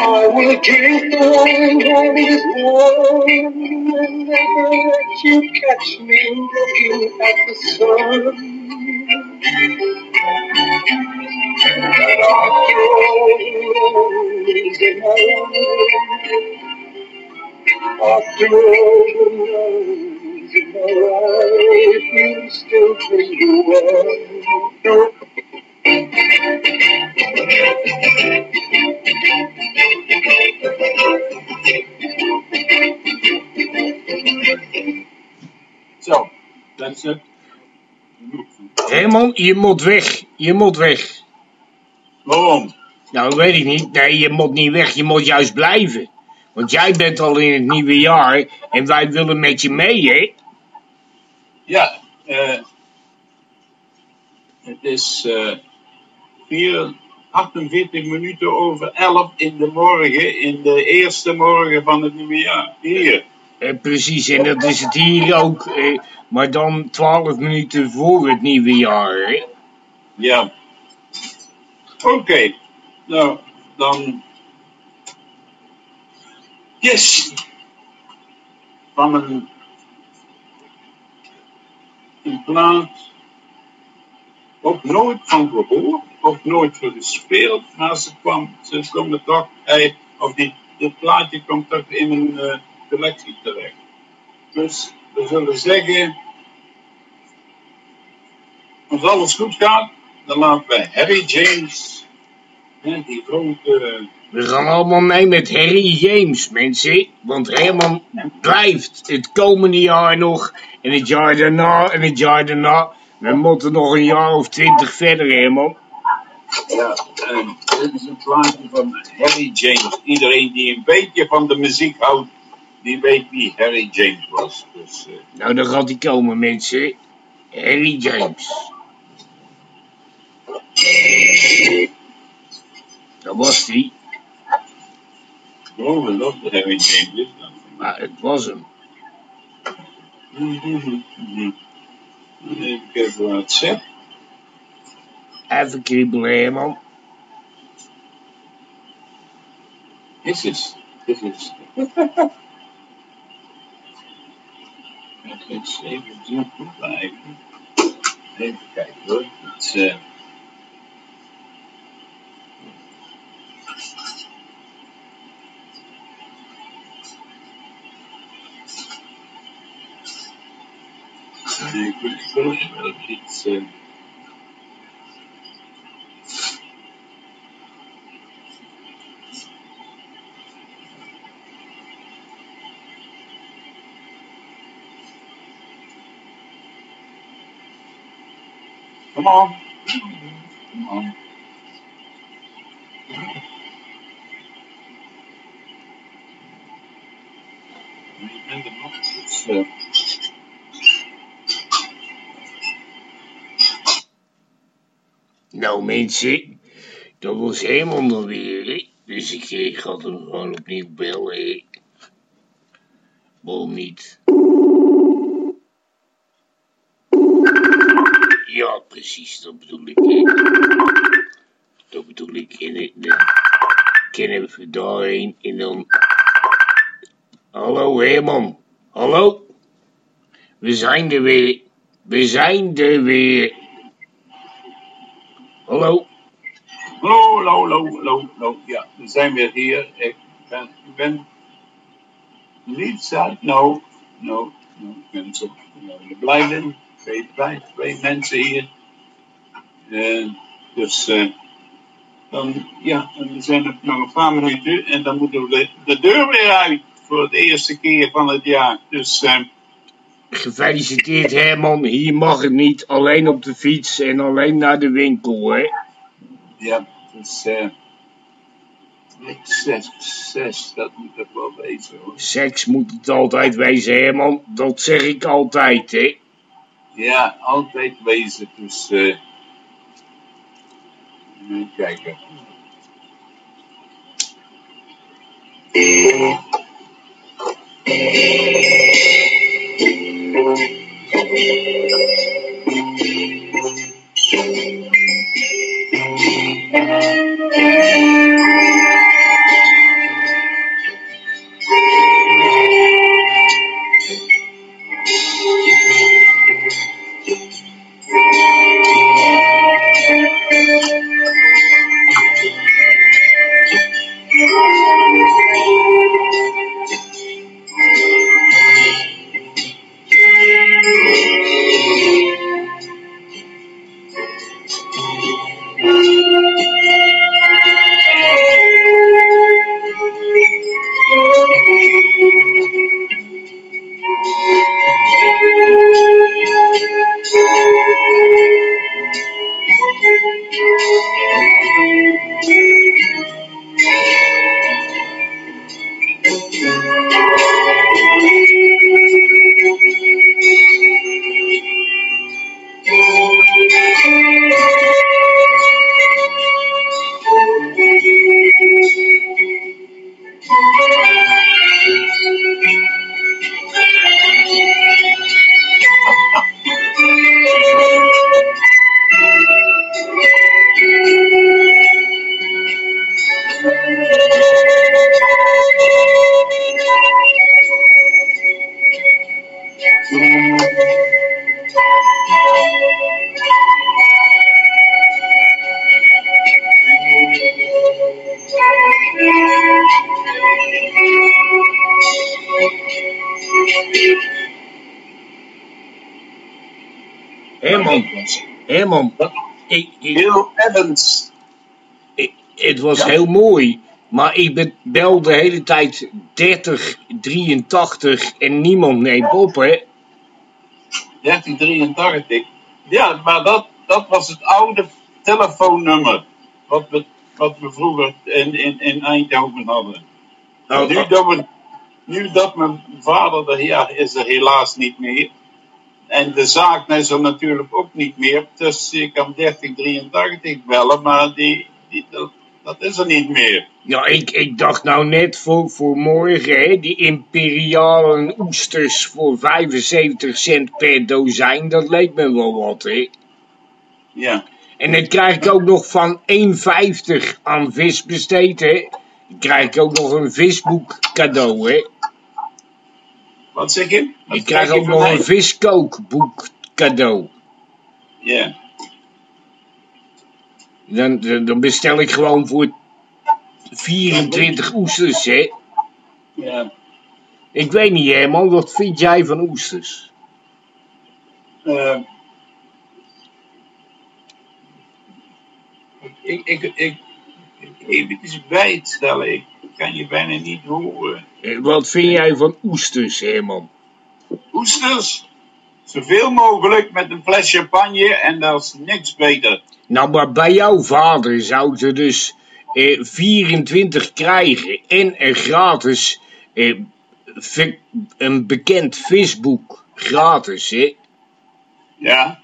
I will drink the wine it is warm and never let you catch me looking at the sun. And after all the roses in my life, after all the roses in my life, you still bring the one. Zo, dat is het. Herman, je moet weg. Je moet weg. Waarom? Nou, weet ik niet. Nee, je moet niet weg. Je moet juist blijven. Want jij bent al in het nieuwe jaar en wij willen met je mee, hè? Ja, eh, het is eh 4, 48 minuten over 11 in de morgen, in de eerste morgen van het nieuwe jaar. Hier. Eh, precies, en dat is het hier ook. eh, maar dan 12 minuten voor het nieuwe jaar, hè? Ja. Oké, nou, dan. Yes! Van een. Een plaat. Ook nooit van gehoord, ook nooit voor gespeeld, maar ze kwam, ze komen toch, hij, of die, dit plaatje komt toch in een eh, collectie terecht. Dus we zullen zeggen, als alles goed gaat, dan laten we Harry James, hè, die grote, We gaan allemaal mee met Harry James, mensen. Want Herman blijft het komende jaar nog. En het jaar daarna en het jaar daarna. We moeten nog een jaar of twintig verder, Herman. Ja, eh, dit is een plaatje van Harry James. Iedereen die een beetje van de muziek houdt, die weet wie Harry James was. Dus, eh, Nou, dan gaat hij komen, mensen. Harry James. Dat was die, Oh, dat heb ik geen maar het was hem. Ik heb WhatsApp. Even kriebelen, Herman. Is het? Is het? Het is even zoeken blijven. Even kijken hoor. Het is, eh, Nee, ik Come on. Come on. Ik ben nog. Dus, eh, Nou mensen, dat was Herman dan weer, hè? Dus ik, ik ga hem gewoon opnieuw bellen? Waarom niet? Ja, precies, dat bedoel ik? Dat bedoel ik, en ik dan kan even daarheen en dan... Hallo Herman, hallo? We zijn er weer, we zijn er weer. Hallo? Hallo, hallo, hallo, hallo. Ja, we zijn weer hier. Ik ben, ik ben niet uit. No, no, no. Ik ben zo uh, blij. Twee, twee, twee mensen hier. Eh, dus, eh, dan, ja, we zijn er nog een paar minuten en dan moeten we de, de deur weer uit voor de eerste keer van het jaar. Dus, eh, Gefeliciteerd Herman, hier mag het niet. Alleen op de fiets en alleen naar de winkel, hè? ja, dus, eh, zes, dat moet ik wel weten hoor. Seks moet het altijd wezen, Herman. Dat zeg ik altijd, hè? Ja, altijd wezen. Dus, eh even kijken. Was Ja. heel mooi. Maar ik bel de hele tijd 30, 83 en niemand neemt op, hè? 1383. Ja, maar dat, dat was het oude telefoonnummer. Wat we, wat we vroeger in, in, in Eindhoven hadden. Nou, nu, dat we, nu dat mijn vader er ja, is er helaas niet meer. en de zaak is er natuurlijk ook niet meer. Dus je kan 3083 bellen, maar die, die, dat, is er niet meer. Ja, ik, ik dacht nou net voor, voor morgen, hè, die imperiale oesters voor 75 cent per dozijn, dat leek me wel wat, hè. Ja, En dan krijg ik ook nog van 1,50 aan vis besteed, hè. Dan krijg ik ook nog een visboek cadeau, hè. wat zeg je? Wat Ik krijg je ook nog mij? een viskookboek cadeau. Ja, Dan, dan bestel ik gewoon voor 24 oesters, hè. ja. Ik weet niet, Herman, wat vind jij van oesters? Eh, ik, ik, ik, ik, ik kan je bijna niet horen. Eh, Wat vind jij van oesters, Herman? Oesters, zoveel mogelijk met een fles champagne en dat is niks beter. Nou, maar bij jouw vader zou ze dus eh, 24 krijgen en een gratis, eh, een bekend visboek gratis, hè? Ja.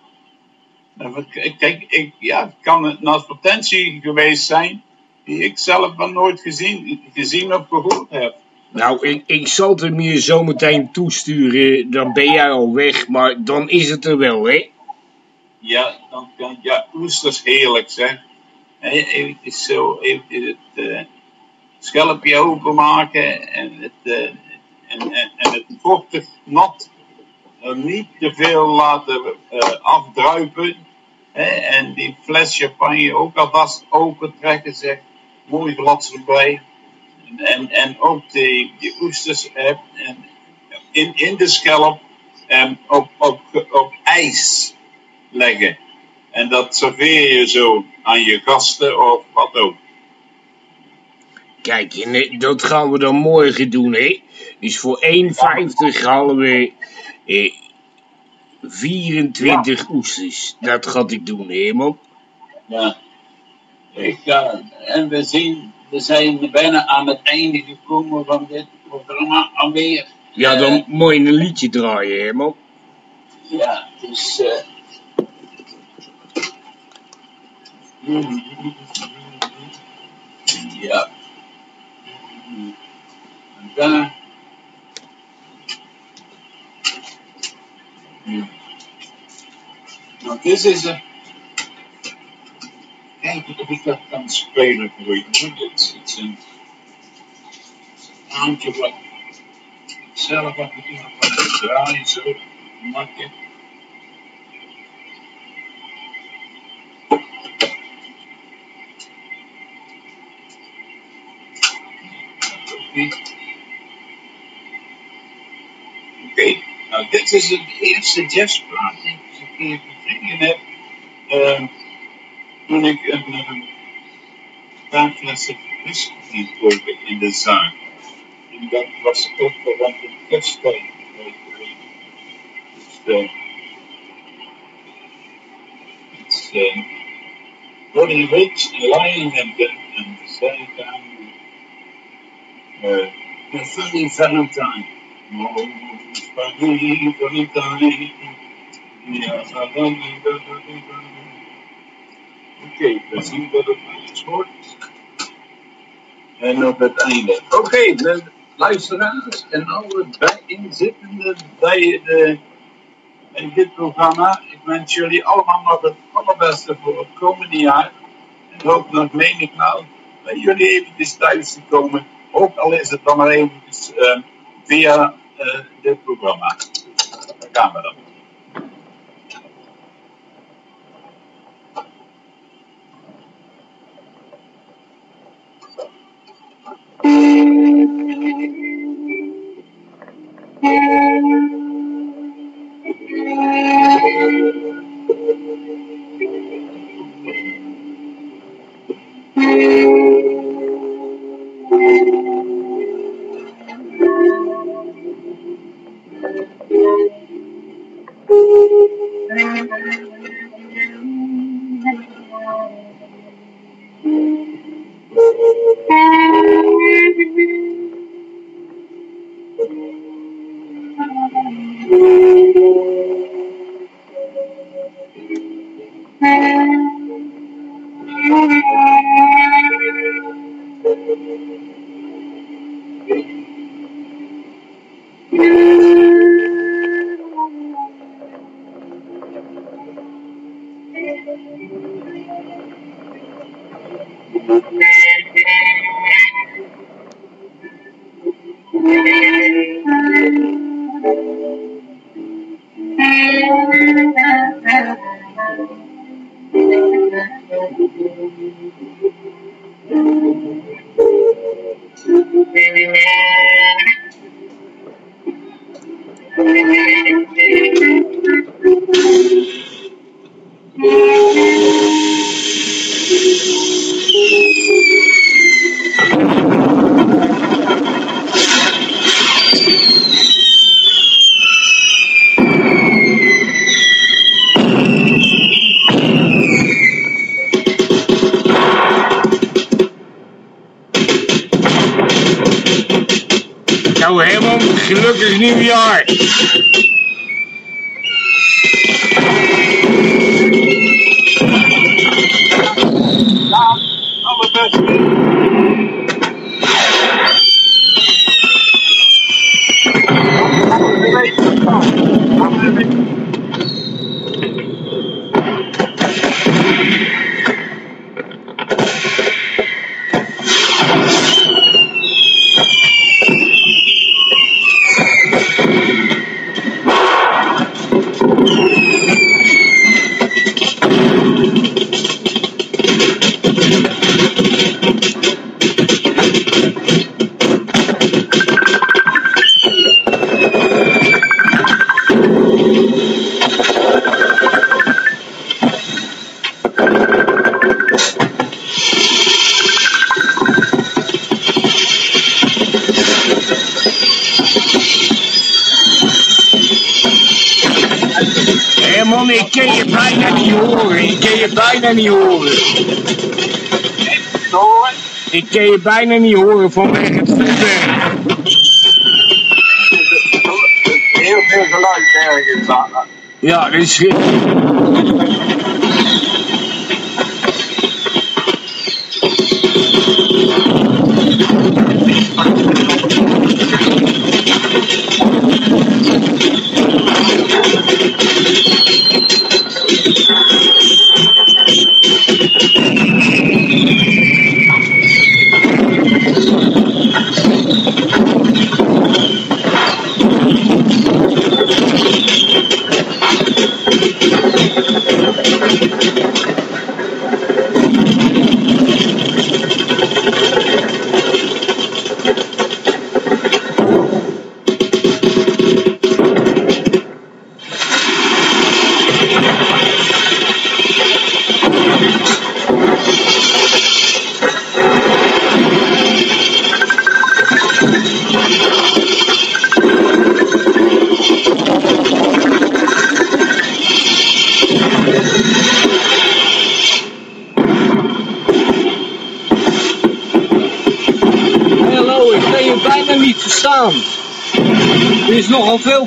Nou, Kijk, ik, ja, het kan een advertentie geweest zijn die ik zelf nog nooit gezien, gezien of gehoord heb. Nou, ik, ik zal het hem je zo meteen toesturen, dan ben jij al weg, maar dan is het er wel, hè? Ja, dan kan ja, oesters heerlijk. Hè, Even zo, het eh, schelpje openmaken en het, eh, en, en, en het vochtig nat eh, niet te veel laten afdruipen. Hè, en die fles champagne ook alvast open trekken, zeg. Mooi glas erbij. En, en, ook die, die oesters in, in de schelp en op, op, op ijs leggen. En dat serveer je zo aan je gasten of wat ook. Kijk, en, eh, dat gaan we dan morgen doen, hè? Dus voor 1,50 halen we eh, 24 oesters. Dat ga ik doen, Herman. Ja. Ik, ga en we zien, we zijn bijna aan het einde gekomen van dit programma alweer. Ja, Eh, dan moet je een liedje draaien, Herman. Ja, dus. eh ja. En daar. Nou, dit is een. Kijken of ik dat kan spelen voor je. Dit is iets een. Aantje wat ik zelf Oké, nou dit is het eerste jazzplaat die ik eens een keer gekregen heb. ehm, toen ik een, een paar flessen whisky ging kopen in de zaak. En dat was ook rond de kersttijd. eh, geweest. Dus, eh, het is eh, Roddy Rich, Lying and the, and the Satan, uh, the Funny Valentine. Oh, Funny Valentine. Oké, we zien dat het iets wordt. En op het einde. Oké, de luisteraars en alle bijinzittenden bij, de, bij dit programma. Ik wens jullie allemaal nog het allerbeste voor het komende jaar. En hoop nog menigmaal bij jullie eventjes thuis te komen. Ook al is het dan maar eens uh, ehm, via uh, dit programma. De camera. Thank you. Je bijna niet horen vanwege het vuurwerk. Heel veel geluid ergens aan. Ja, dat is...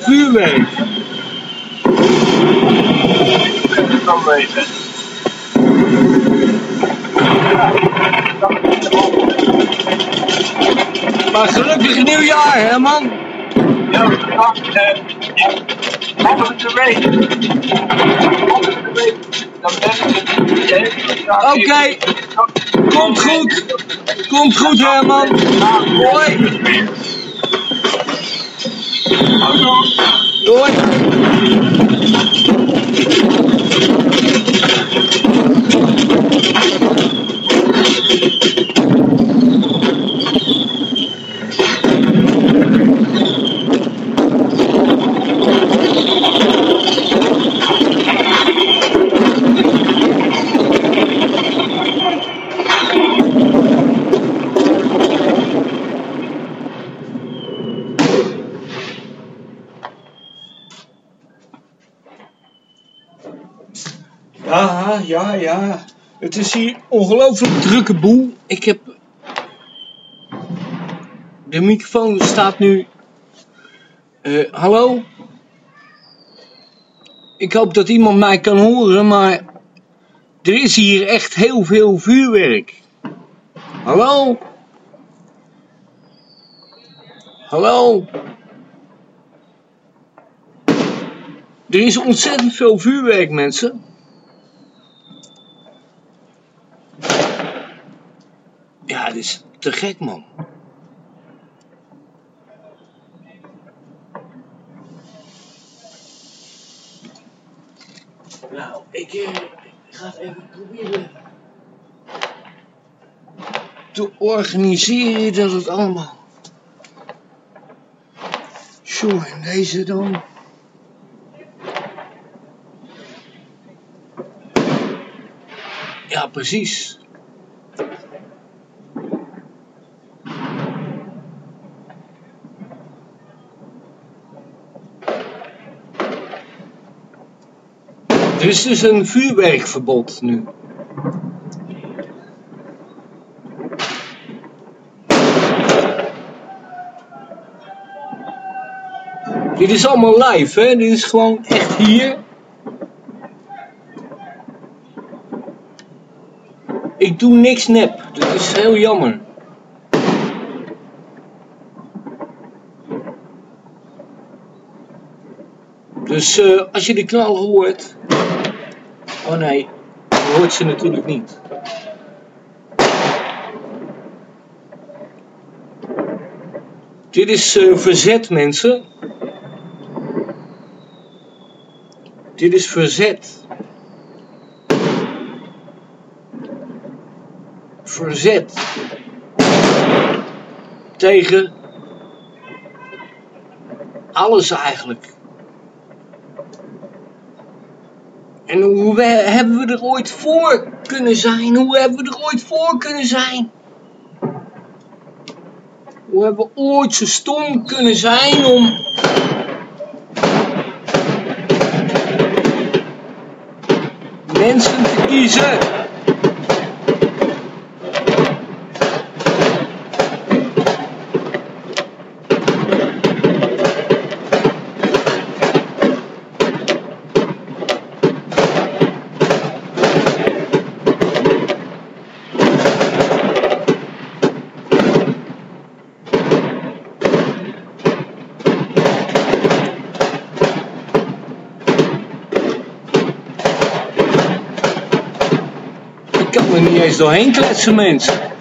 vuurwerk. Dan weten. Maar gelukkig nieuwjaar, hè man. Ja. Volgende week. Volgende week. Dan ben ik Oké. Komt goed. Komt goed, Herman. Hoi. Hoi. Ja, ja, ja. Het is hier ongelooflijk drukke boel. Ik heb... De microfoon staat nu... Eh, hallo? Ik hoop dat iemand mij kan horen, maar... Er is hier echt heel veel vuurwerk. Hallo? Hallo? Er is ontzettend veel vuurwerk, mensen. Is te gek, man. Nou, ik, eh, ik ga het even proberen te organiseren dat het allemaal. Zo, en deze dan. Ja, precies. Er is dus een vuurwerkverbod nu. Dit is allemaal live, hè? Dit is gewoon echt hier. Ik doe niks nep. Dat is heel jammer. Dus eh, als je de knal hoort. Oh nee, je hoort ze natuurlijk niet. Dit is eh, verzet, mensen. Dit is verzet. Verzet. Tegen alles eigenlijk. En hoe hebben we er ooit voor kunnen zijn? Hoe hebben we er ooit voor kunnen zijn? Hoe hebben we ooit zo stom kunnen zijn om mensen te kiezen? Ik kan er niet eens doorheen kletsen, mensen.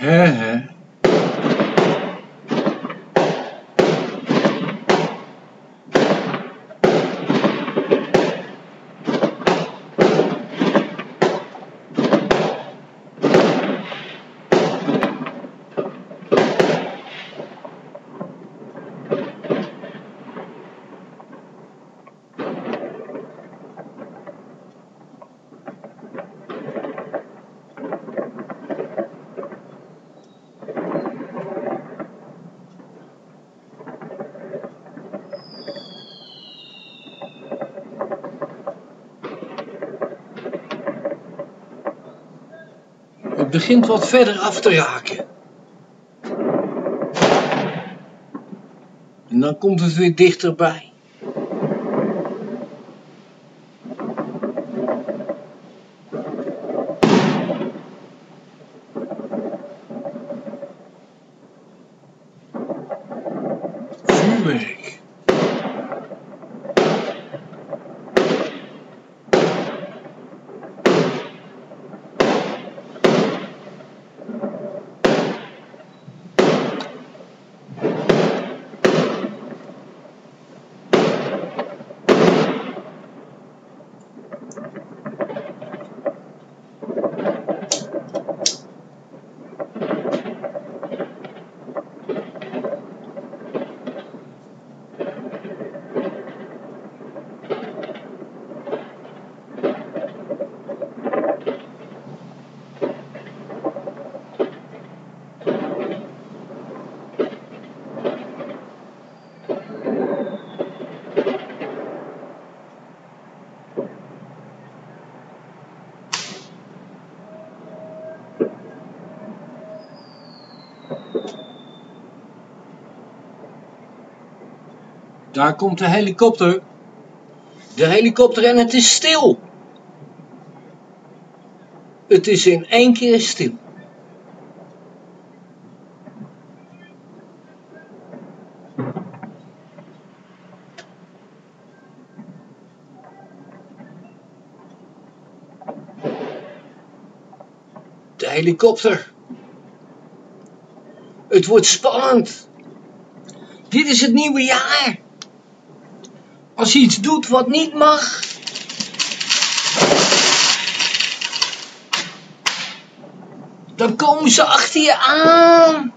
Yeah. Begint wat verder af te raken. En dan komt het weer dichterbij. Daar komt de helikopter. De helikopter en het is stil. Het is in één keer stil. De helikopter. Het wordt spannend. Dit is het nieuwe jaar. Als je iets doet wat niet mag. Dan komen ze achter je aan.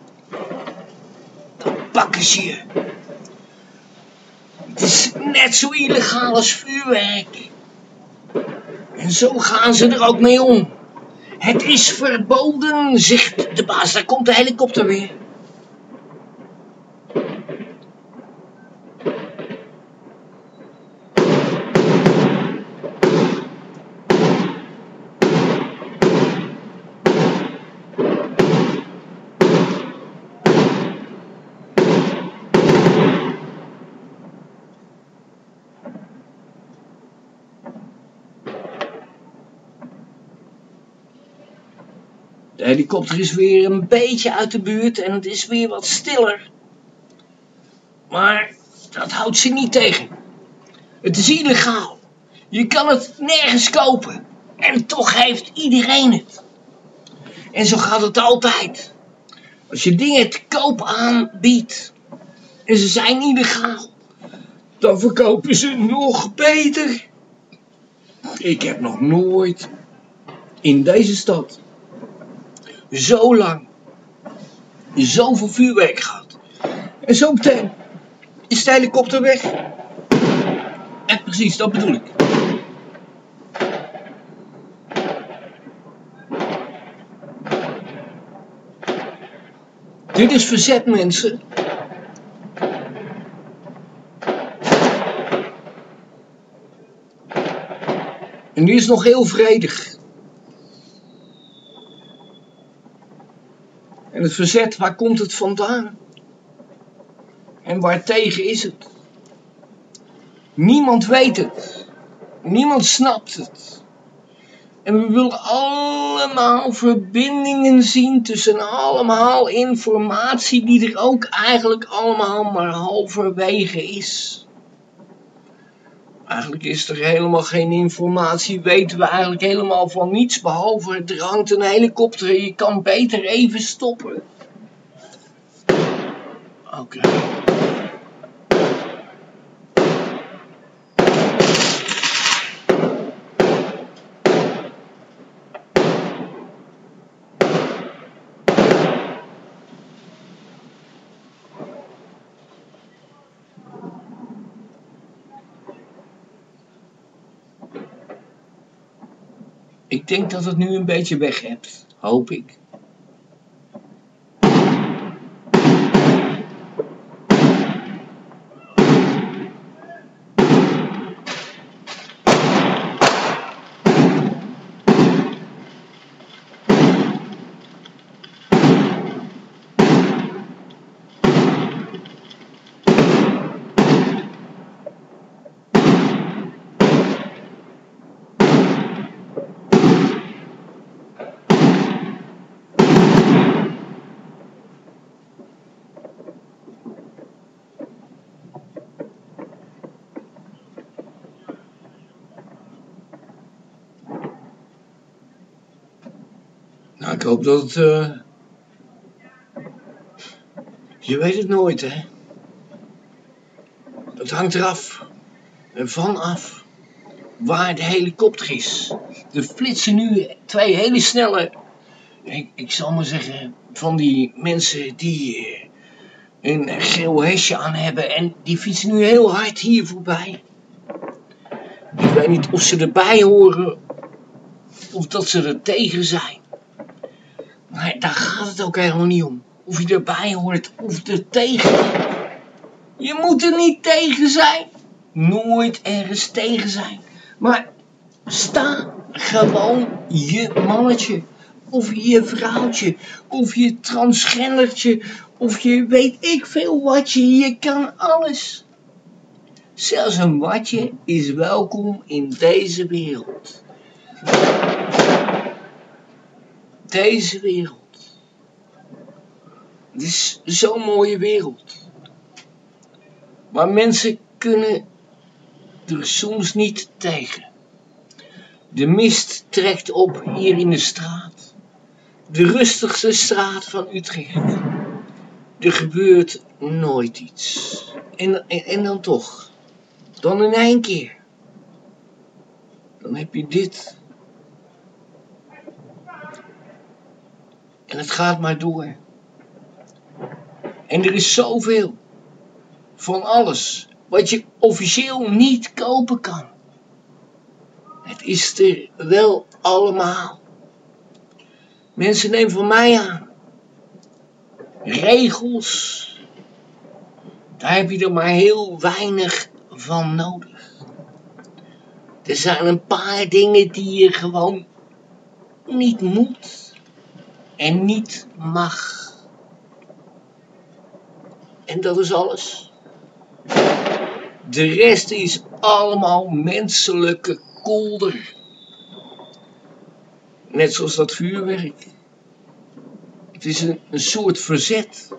Dan pakken ze je. Het is net zo illegaal als vuurwerk. En zo gaan ze er ook mee om. Het is verboden, zegt de baas. Daar komt de helikopter weer. De helikopter is weer een beetje uit de buurt en het is weer wat stiller. Maar dat houdt ze niet tegen. Het is illegaal. Je kan het nergens kopen. En toch heeft iedereen het. En zo gaat het altijd. Als je dingen te koop aanbiedt en ze zijn illegaal, dan verkopen ze nog beter. Ik heb nog nooit in deze stad zo lang zoveel vuurwerk gehad. En zo meteen is de helikopter weg. En precies, dat bedoel ik. Dit is verzet, mensen. En die is nog heel vredig. Het verzet, waar komt het vandaan? En waartegen is het? Niemand weet het. Niemand snapt het. En we willen allemaal verbindingen zien tussen allemaal informatie die er ook eigenlijk allemaal maar halverwege is. Eigenlijk is er helemaal geen informatie, weten we eigenlijk helemaal van niets, behalve er hangt een helikopter je kan beter even stoppen. Oké. Ik denk dat het nu een beetje weg hebt, hoop ik. Ik hoop dat het. eh, Je weet het nooit, hè? Het hangt eraf. En vanaf waar de helikopter is. Er flitsen nu twee hele snelle. Ik, ik zal maar zeggen. Van die mensen die. eh, een geel hesje aan hebben. En die fietsen nu heel hard hier voorbij. Ik weet niet of ze erbij horen. Of dat ze er tegen zijn. Het ook helemaal niet om. Of je erbij hoort of er tegen. Je moet er niet tegen zijn. Nooit ergens tegen zijn. Maar sta gewoon je mannetje. Of je vrouwtje. Of je transgendertje. Of je weet ik veel wat je. Je kan alles. Zelfs een watje is welkom in deze wereld. Deze wereld. Het is zo'n mooie wereld. Maar mensen kunnen er soms niet tegen. De mist trekt op hier in de straat. De rustigste straat van Utrecht. Er gebeurt nooit iets. En, en, en dan toch. Dan in één keer. Dan heb je dit. En het gaat maar door. En er is zoveel. Van alles. Wat je officieel niet kopen kan. Het is er wel allemaal. Mensen nemen van mij aan. Regels. Daar heb je er maar heel weinig van nodig. Er zijn een paar dingen die je gewoon niet moet en niet mag. En dat is alles. De rest is allemaal menselijke kolder. Net zoals dat vuurwerk. Het is een, een soort verzet.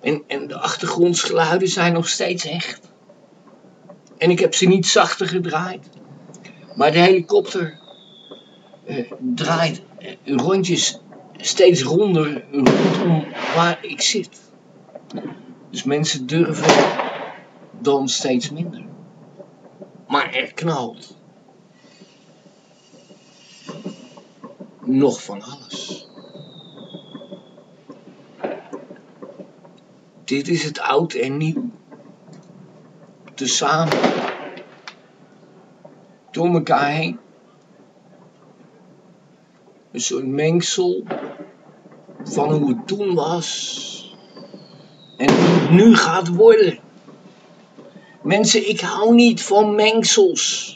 En, en de achtergrondsgeluiden zijn nog steeds echt. En ik heb ze niet zachter gedraaid. Maar de helikopter eh, draait eh, rondjes steeds ronder rondom waar ik zit. Dus mensen durven dan steeds minder. Maar er knalt. Nog van alles. Dit is het oud en nieuw. Tezamen. Door elkaar heen. Een soort mengsel van hoe het toen was en nu gaat worden. Mensen, ik hou niet van mengsels.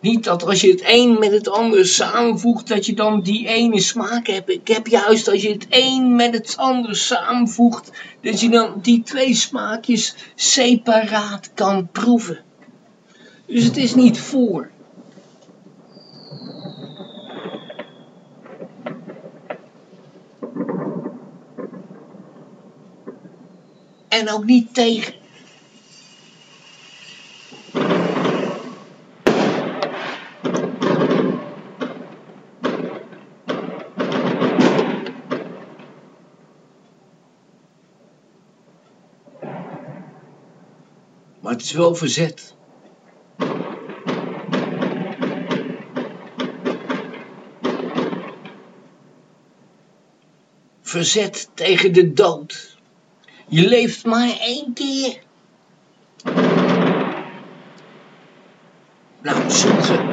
Niet dat als je het een met het ander samenvoegt, dat je dan die ene smaak hebt. Ik heb juist als je het een met het ander samenvoegt, dat je dan die twee smaakjes separaat kan proeven. Dus het is niet voor. en ook niet tegen. Maar het is wel verzet. Verzet tegen de dood. Je leeft maar één keer. Nou, Suze.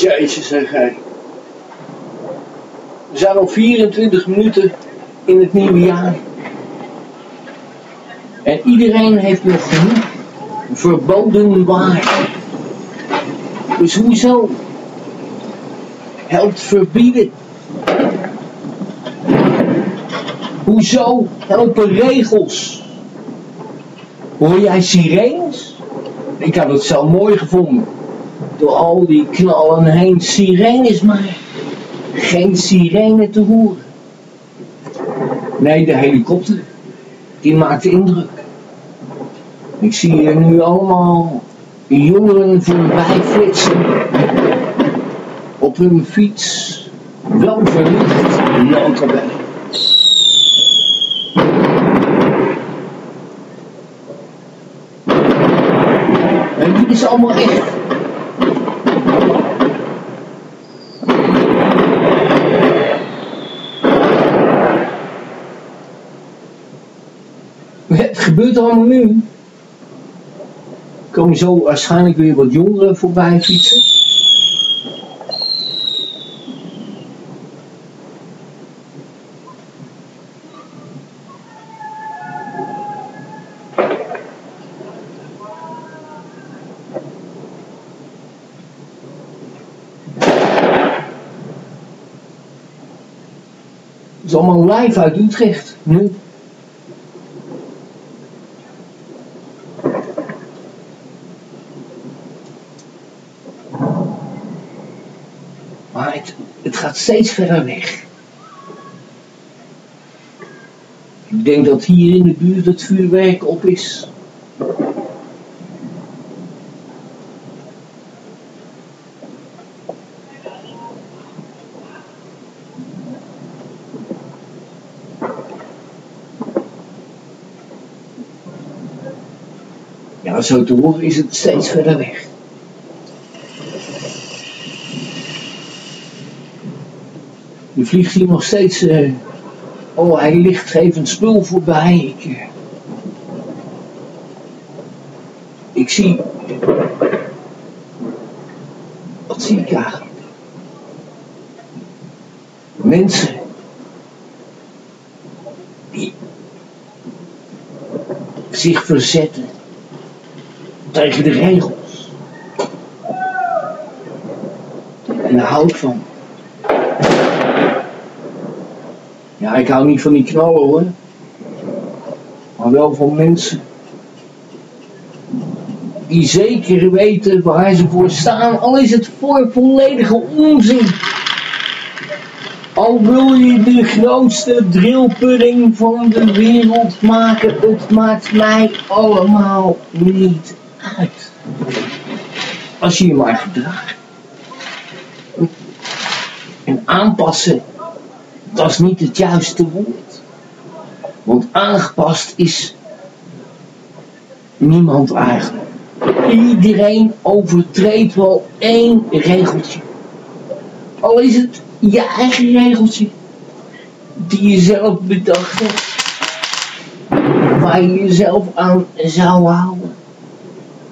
Jeetje zeg hij. We zijn al 24 minuten in het nieuwe jaar. En iedereen heeft nog genoeg verboden waar. Dus hoezo? Helpt verbieden. Hoezo helpen regels? Hoor jij sirenes? Ik had het zo mooi gevonden door al die knallen heen sirenes maar. Geen sirene te horen. Nee, de helikopter, die maakt indruk. Ik zie hier nu allemaal jongeren voorbij flitsen. Op hun fiets, wel verlicht, notabene. En dit is allemaal echt. Gebeurt allemaal nu. Er komen zo waarschijnlijk weer wat jongeren voorbij fietsen. Het is allemaal live uit Utrecht, nu. Maar het, het gaat steeds verder weg. Ik denk dat hier in de buurt het vuurwerk op is. Ja, zo te horen is het steeds verder weg. Je vliegt hier nog steeds eh, allerlei lichtgevend spul voorbij. Ik, ik zie. Wat zie ik eigenlijk? Mensen. Die zich verzetten tegen de regels. En daar hou ik van. Ja, ik hou niet van die knallen hoor. Maar wel van mensen. Die zeker weten waar ze voor staan, al is het voor volledige onzin. Al wil je de grootste drillpudding van de wereld maken, het maakt mij allemaal niet uit. Als je je maar gedraagt. En aanpassen dat is niet het juiste woord. Want aangepast is niemand eigenlijk. Iedereen overtreedt wel één regeltje. Al is het je eigen regeltje. Die je zelf bedacht hebt. Waar je jezelf aan zou houden.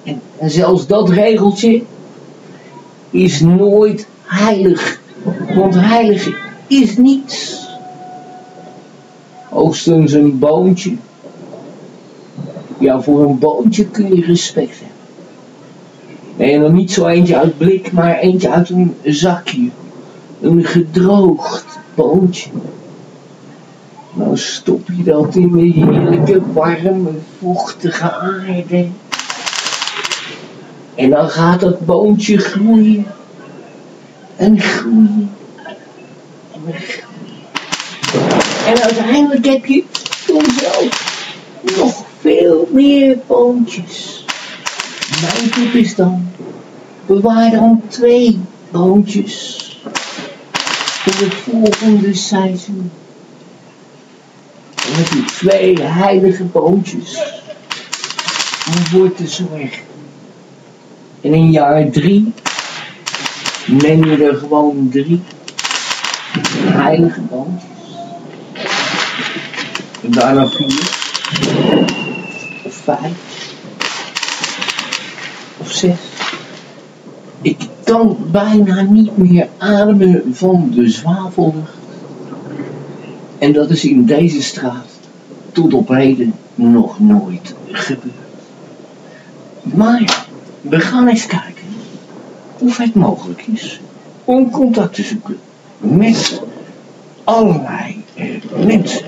En, en zelfs dat regeltje is nooit heilig. Want heilig is niets. Hoogstens een boontje. Ja, voor een boontje kun je respect hebben. Nee, dan niet zo eentje uit blik, maar eentje uit een zakje. Een gedroogd boontje. Nou stop je dat in de heerlijke, warme, vochtige aarde. En dan gaat dat boontje groeien. En groeien. En groeien. En uiteindelijk heb je vanzelf nog veel meer boontjes. Mijn tip is dan, bewaar dan twee boontjes voor het volgende seizoen. Dan heb je twee heilige boontjes om voor te zorgen. En in jaar drie neem je er gewoon drie heilige boontjes. En daarna vier. Of vijf. Of zes. Ik kan bijna niet meer ademen van de zwavellucht. En dat is in deze straat tot op heden nog nooit gebeurd. Maar we gaan eens kijken of het mogelijk is om contact te zoeken met allerlei eh, mensen.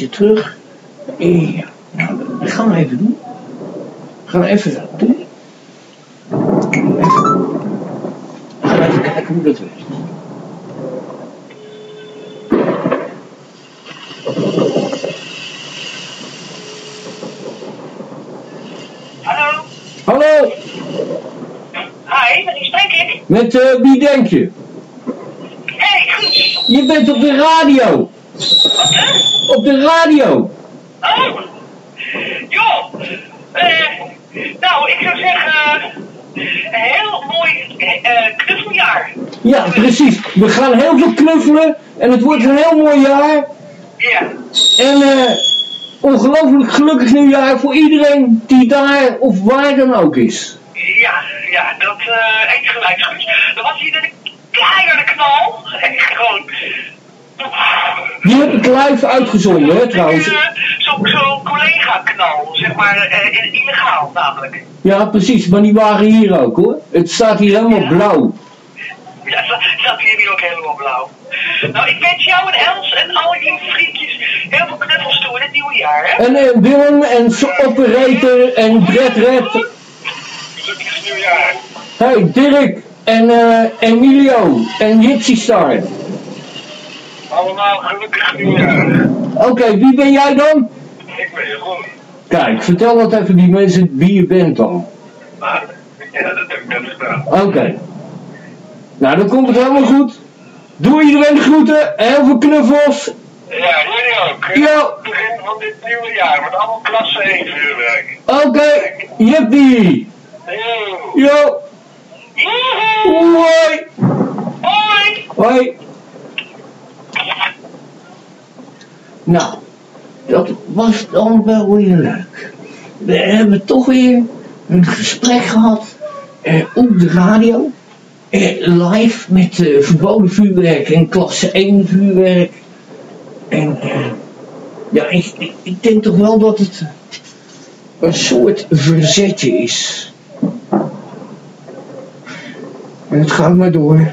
Eentje terug. Ja, nou, dat gaan we even doen. We gaan even doen. Even, we gaan even kijken hoe dat werkt. Hallo? Hallo, Hi, met wie spreek ik? met eh, wie denk je? Hé, hey, Guus. Je bent op de radio. Op de radio. Oh. Joh. Eh, nou, ik zou zeggen... Een heel mooi eh, knuffeljaar. Ja, precies. We gaan heel veel knuffelen en het wordt een heel mooi jaar. Ja. En eh ongelooflijk gelukkig nieuwjaar voor iedereen die daar of waar dan ook is. Ja, ja, dat eh eens gelijk, Guus. Dan was hier een keiharde knal. Heb ik live uitgezonden, hè, trouwens. Zo'n zo collega-knal, zeg maar, in- illegaal namelijk. Ja, precies, maar die waren hier ook, hoor. Het staat hier helemaal blauw. Ja, sta- staat hier ook helemaal blauw. Nou, ik wens jou en Els en al je vriendjes heel veel knuffels toe in het nieuwe jaar, hè? En eh, Willem en Operator en Brett Red. Gelukkig nieuwjaar. Hey, Dirk en eh, Emilio en Gypsy Star. Allemaal gelukkig nieuwjaar. Oké, wie ben jij dan? Ik ben Jeroen. Kijk, vertel wat even die mensen wie je bent dan. Maar, ja, dat heb ik net gedaan. Oké. Nou, dan komt het helemaal goed. Doe iedereen de groeten. Heel veel knuffels. Ja, jullie ook. Ja. Het begin van dit nieuwe jaar met allemaal klasse 1 vuurwerk. Oké. Jippie. Yo. Yo. Joehoe. Hoi. Hoi. Hoi. Nou, dat was dan wel weer leuk. We hebben toch weer een gesprek gehad eh, op de radio. Eh, live met eh, verboden vuurwerk en klasse 1 vuurwerk. En eh, ja, ik, ik, ik denk toch wel dat het een soort verzetje is. En het gaat maar door.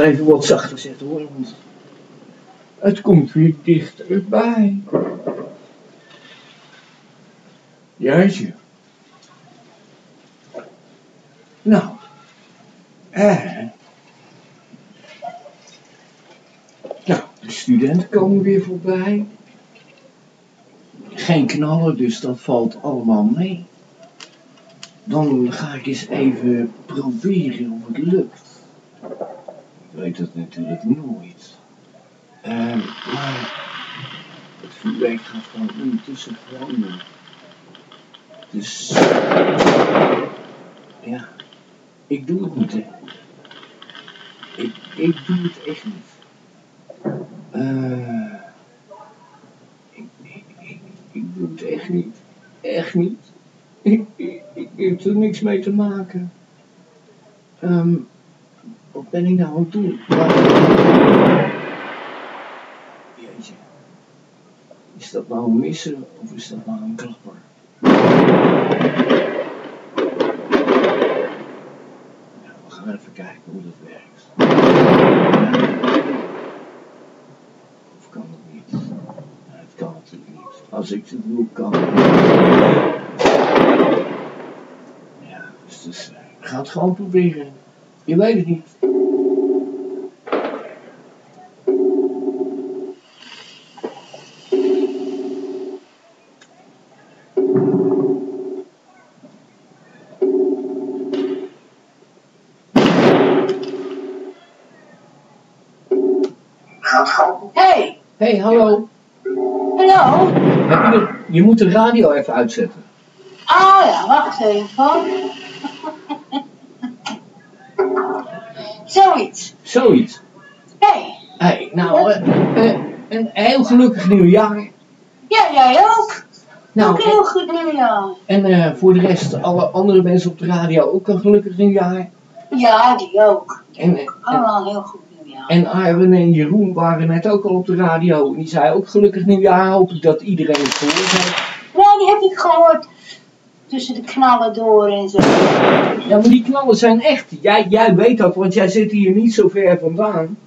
Even wat zachter zetten hoor, want het komt weer dichterbij. Juistje. Nou, eh. Nou, de studenten komen weer voorbij. Geen knallen, dus dat valt allemaal mee. Dan ga ik eens even proberen of het lukt. Ik weet het natuurlijk nooit. Ehm, maar het vuurwerk gaat gewoon ondertussen gewoon. Dus ja, ik doe het niet. Ik, ik doe het echt niet. Eh, ik, ik, ik, ik doe het echt niet. Echt niet. Ik, ik, ik heb er niks mee te maken. Ehm, wat ben ik nou aan het Jeetje. Is dat nou een misser of is dat nou een klapper? Ja, we gaan even kijken hoe dat werkt. Of kan het niet? Het kan natuurlijk niet. Als ik het doe, kan. Ja, dus, dus eh, ga het gewoon proberen. Je weet het niet. Hey, hey, hallo. hallo. Heb je, de, je moet de radio even uitzetten. Oh ja, wacht even. Zoiets. Hey, hey, nou, eh, eh, een heel gelukkig nieuwjaar. ja, jij ook. Nou, ook heel goed nieuwjaar. en eh, voor de rest, alle andere mensen op de radio ook een gelukkig nieuwjaar. Ja, die ook. En, en, Allemaal heel goed nieuwjaar. en Arwen en Jeroen waren net ook al op de radio. En die zei ook gelukkig nieuwjaar. Hoop ik dat iedereen het gehoord heeft. Ja, die heb ik gehoord. Tussen de knallen door en zo. Ja, maar die knallen zijn echt. Jij, jij weet dat, want jij zit hier niet zo ver vandaan.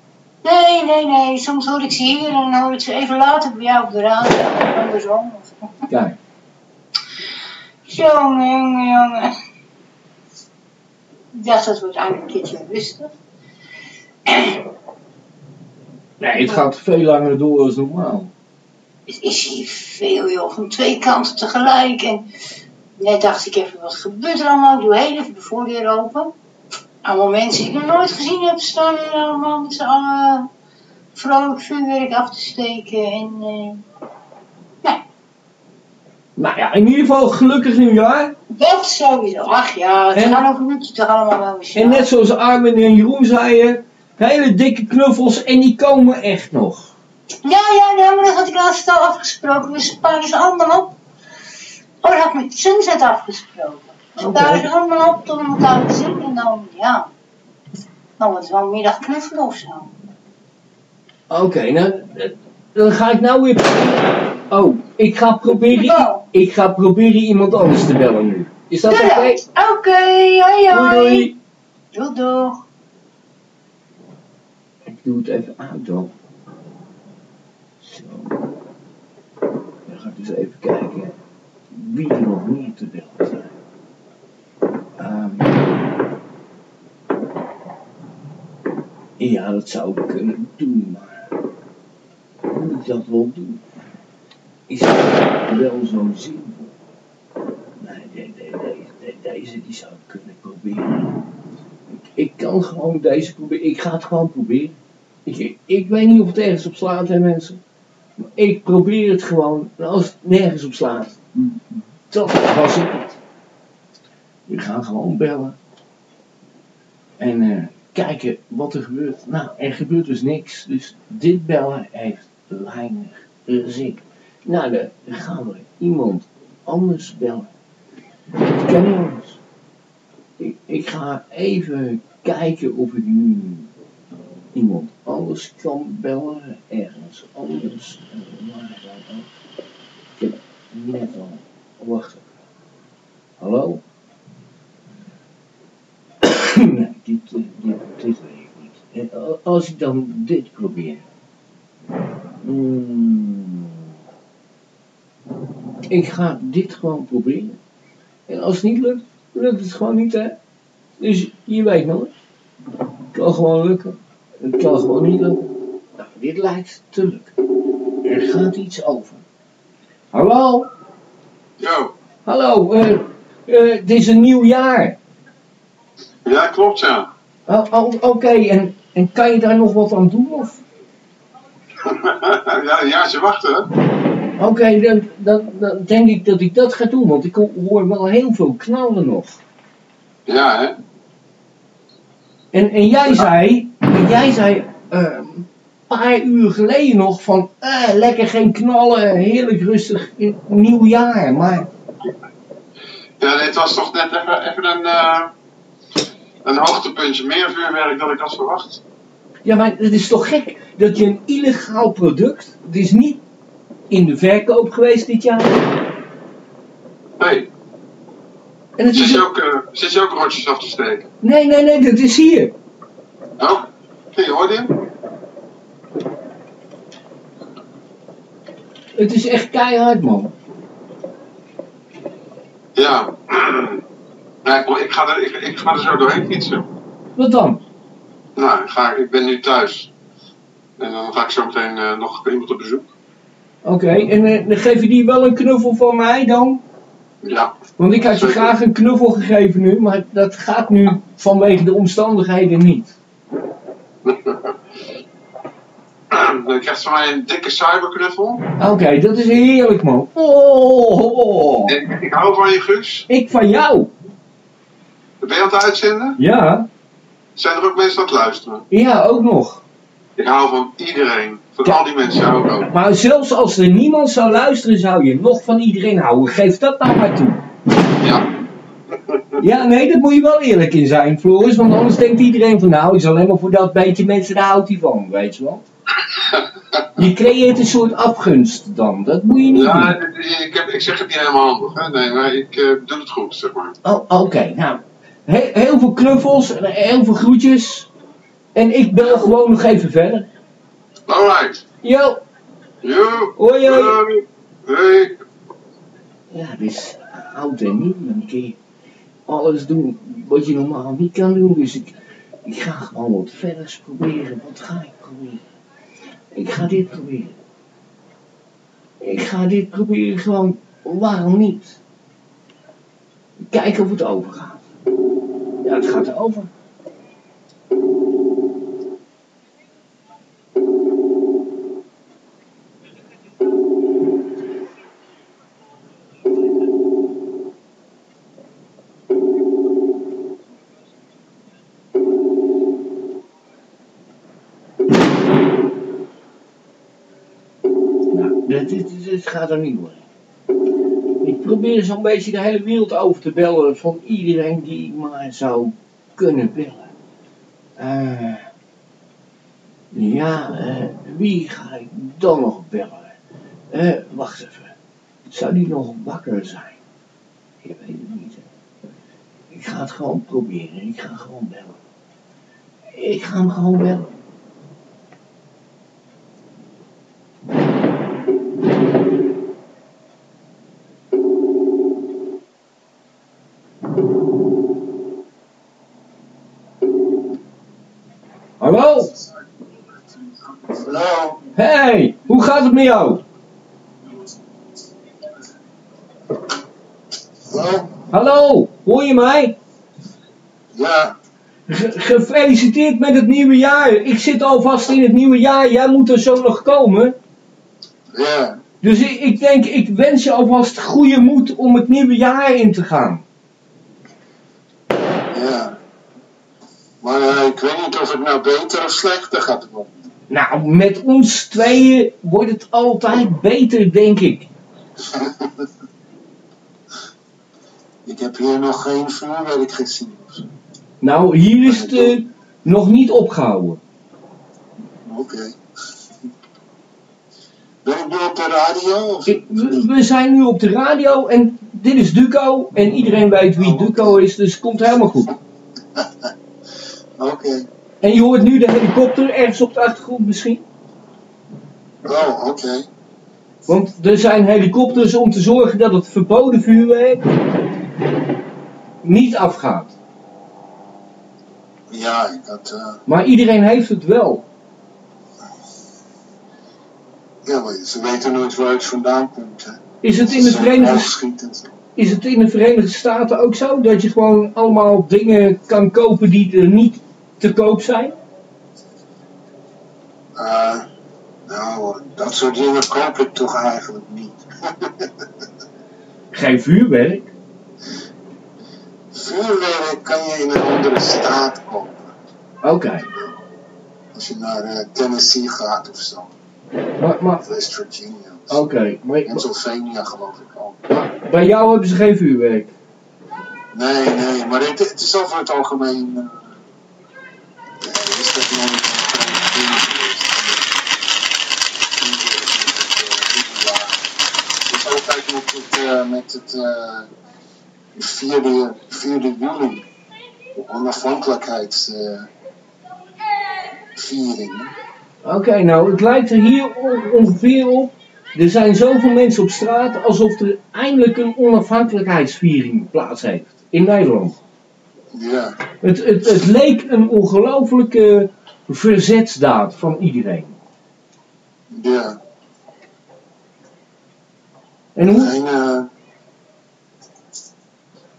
Nee, nee, nee. Soms hoor ik ze hier en dan hoor ik ze even later bij jou op de radio. Of andersom. Kijk, Jongen, jongen, jongen. Ik dacht dat wordt eindelijk een keertje rustig. nee, het gaat veel langer door dan normaal. Het is hier veel, joh, van twee kanten tegelijk. En net dacht ik even, wat gebeurt er allemaal? Ik doe heel even de voordeur open. Allemaal mensen die ik nog nooit gezien heb staan en allemaal met z'n allen vrolijk vuurwerk af te steken. En, eh, Nou ja, in ieder geval gelukkig nieuwjaar. dat sowieso. Ach ja, het En- gaan over een toch allemaal wel eens. En net zoals Armin en Jeroen zeiden, hele dikke knuffels en die komen echt nog. Ja, ja, ja, maar dat had ik laatst al afgesproken. We sparen ze allemaal op. Oh, dat had ik met Sunset afgesproken. We Oké. sparen ze allemaal op tot we elkaar te zien. En dan, ja. Dan wordt het wel een middag knuffelen of zo. Oké, nou, dan ga ik nou weer... Oh, ik ga proberen, Oh. ik ga proberen iemand anders te bellen nu. Is dat oké? Oké, hoi hoi. doei. Doei doei. Ik doe het even uit dan. Zo. Dan ga ik eens even kijken wie er nog meer te bellen zijn. Ehm. ja, dat zou ik kunnen doen, maar moet ik dat wel doen? Is het wel zo zinvol? Nee, nee, nee, deze die zou ik kunnen proberen. Ik, ik kan gewoon deze proberen. Ik ga het gewoon proberen. Ik, ik weet niet of het ergens op slaat, hè mensen. Maar ik probeer het gewoon. En als het nergens op slaat, dat was het niet. We gaan gewoon bellen. En eh, kijken wat er gebeurt. Nou, er gebeurt dus niks. Dus dit bellen heeft weinig zin. Nou, dan gaan we iemand anders bellen. Kan niet anders. Ik, ik ga even kijken of ik nu iemand anders kan bellen, ergens anders, eh, waar dan ook. Ik heb net al, wacht. Hallo? *coughs* nee, dit, eh, dit, weet ik niet. A- als ik dan dit probeer. Hmm. ik ga dit gewoon proberen. En als het niet lukt, lukt het gewoon niet, hè. Dus je weet nooit. Het kan gewoon lukken. Het kan gewoon niet lukken. Nou, dit lijkt te lukken. Er gaat iets over. Hallo? Yo. Hallo, eh, eh, het is een nieuw jaar. Ja, klopt ja. Oh, oh, Oké, en, en kan je daar nog wat aan doen? Of? *laughs* ja, een jaartje wachten? Oké, dan, dan, dan denk ik dat ik dat ga doen, want ik hoor wel heel veel knallen nog. Ja, hè? En, en jij zei, en jij zei eh, een paar uur geleden nog van, eh, lekker geen knallen, heerlijk rustig in nieuw jaar. Maar Ja, dit was toch net even, even een, eh, een hoogtepuntje meer vuurwerk dan ik had verwacht. Ja, maar het is toch gek dat je een illegaal product, het is niet in de verkoop geweest dit jaar. Nee, En het zit is, je ook, eh, zit je ook rotjes af te steken? nee, nee, nee, dat is hier. Oh, je hoorde hem? Het is echt keihard, man. Ja. Ik, ik, ga er, ik, ik ga er zo doorheen fietsen. Wat dan? Nou, ik, ga, ik ben nu thuis. En dan ga ik zo meteen eh, nog iemand op bezoek. Oké, en eh, dan geef je die wel een knuffel van mij dan? Ja. Want ik had je graag een knuffel gegeven nu, maar dat gaat nu vanwege de omstandigheden niet. *laughs* *clears throat* Dan krijgt van mij een dikke cyberknuffel. Oké, dat is heerlijk, man. Oh, oh, oh. Ik, ik hou van je, Guus. ik van jou. Ben je aan het uitzenden? Ja, Zijn er ook mensen aan het luisteren? ja, ook nog. Ik hou van iedereen. Van Ja. al die mensen hou ik ook. Maar zelfs als er niemand zou luisteren, zou je nog van iedereen houden. Geef dat nou maar toe. Ja. Ja, nee, daar moet je wel eerlijk in zijn, Floris. Want anders denkt iedereen van, nou, is alleen maar voor dat beetje mensen, daar houdt hij van, weet je wel. Je creëert een soort afgunst dan. Dat moet je niet Ja, doen. ik, heb, ik zeg het niet helemaal handig. Hè? Nee, maar ik eh, doe het goed, zeg maar. Oh, oké, nou. He- heel veel knuffels, en heel veel groetjes. En ik bel gewoon nog even verder. Alright. Yo, Yo. hoi hoi. Hoi. Hey. Ja, dit is oud en nieuw. Dan kun je alles doen wat je normaal niet kan doen. Dus ik, ik ga gewoon wat verders proberen. Wat ga ik proberen? Ik ga dit proberen. Ik ga dit proberen gewoon. Waarom niet? Kijken of het overgaat. Ja, het gaat over. Nou, dit, dit, dit, dit gaat er niet worden. Ik probeer zo'n beetje de hele wereld over te bellen van iedereen die maar zou kunnen bellen. Eh, ja, eh, wie ga ik dan nog bellen? Eh, wacht even. Zou die nog wakker zijn? Ik weet het niet. Ik ga het gewoon proberen. Ik ga gewoon bellen. Ik ga hem gewoon bellen. Hey, hoe gaat het met jou? Hallo. Hallo, hoor je mij? Ja. Ge- gefeliciteerd met het nieuwe jaar. Ik zit alvast in het nieuwe jaar. Jij moet er zo nog komen. Ja. Dus ik, ik denk, ik wens je alvast goede moed om het nieuwe jaar in te gaan. Ja. Maar eh, ik weet niet of het nou beter of slechter gaat worden. Nou, met ons tweeën wordt het altijd beter, denk ik. *laughs* Ik heb hier nog geen vuurwerk gezien. Nou, hier is het eh, nog niet opgehouden. Oké. Ben ik nu op de radio? Of? Ik- we, we zijn nu op de radio en dit is Duco. En iedereen weet wie Duco is, dus het komt helemaal goed. *laughs* Oké. En je hoort nu de helikopter ergens op de achtergrond misschien. Oh, oké. Want er zijn helikopters om te zorgen dat het verboden vuurwerk niet afgaat. Ja, had... eh, Maar iedereen heeft het wel. ja, maar ze weten nooit waar het vandaan komt. Hè. Is het in de Verenigde, is het in de Verenigde Staten ook zo? Dat je gewoon allemaal dingen kan kopen die er niet te koop zijn? Eh, Nou, dat soort dingen koop ik toch eigenlijk niet. Geen vuurwerk? Vuurwerk kan je in een andere staat kopen. Oké. Als je naar eh, Tennessee gaat of zo. Maar, maar, Of West Virginia. oké. Maar, Pennsylvania geloof ik ook. bij jou hebben ze geen vuurwerk? Nee, nee, maar het, het is over het algemeen. eh ja, is dat nog niet een vreemd ding geweest. Het is altijd met het, eh, 4e, 4e juli, de onafhankelijkheidsviering. Oké, nou, het lijkt er hier on- ongeveer op. Er zijn zoveel mensen op straat alsof er eindelijk een onafhankelijkheidsviering plaats heeft in Nederland. Ja, Het, het, het leek een ongelofelijke verzetsdaad van iedereen. ja. En hoe? En, eh,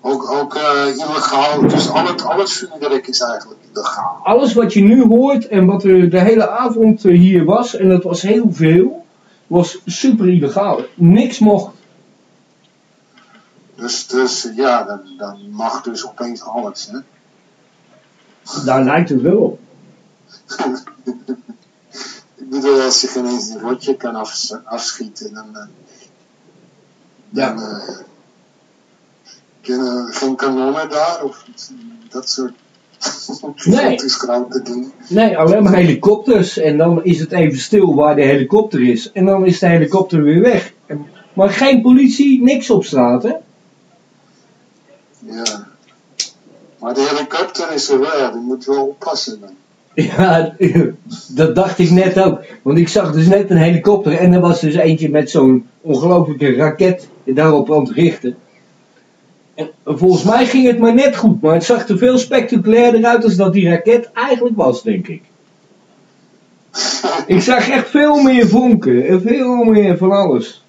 ook ook eh, illegaal, dus al het, al het vuurwerk is eigenlijk illegaal. Alles wat je nu hoort en wat er de hele avond eh, hier was, en dat was heel veel, was super illegaal. Niks mocht. Dus, dus ja, dan, dan mag dus opeens alles. Hè? Daar lijkt het wel op. *laughs* Ik bedoel, als je geen eens een rotje kan afs- afschieten, dan. eh, dan Ja. eh, kunnen geen kanonnen daar of dat soort. Nee. Nee, alleen maar helikopters. En dan is het even stil waar de helikopter is. En dan is de helikopter weer weg. Maar geen politie, niks op straat, hè? Ja. Maar de helikopter is er wel, die moet wel oppassen dan. Ja, *laughs* dat dacht ik net ook. Want ik zag dus net een helikopter en er was dus eentje met zo'n ongelofelijke raket daarop aan het richten. En volgens mij ging het maar net goed, maar het zag er veel spectaculairder uit als dat die raket eigenlijk was, denk ik. *laughs* Ik zag echt veel meer vonken en veel meer van alles.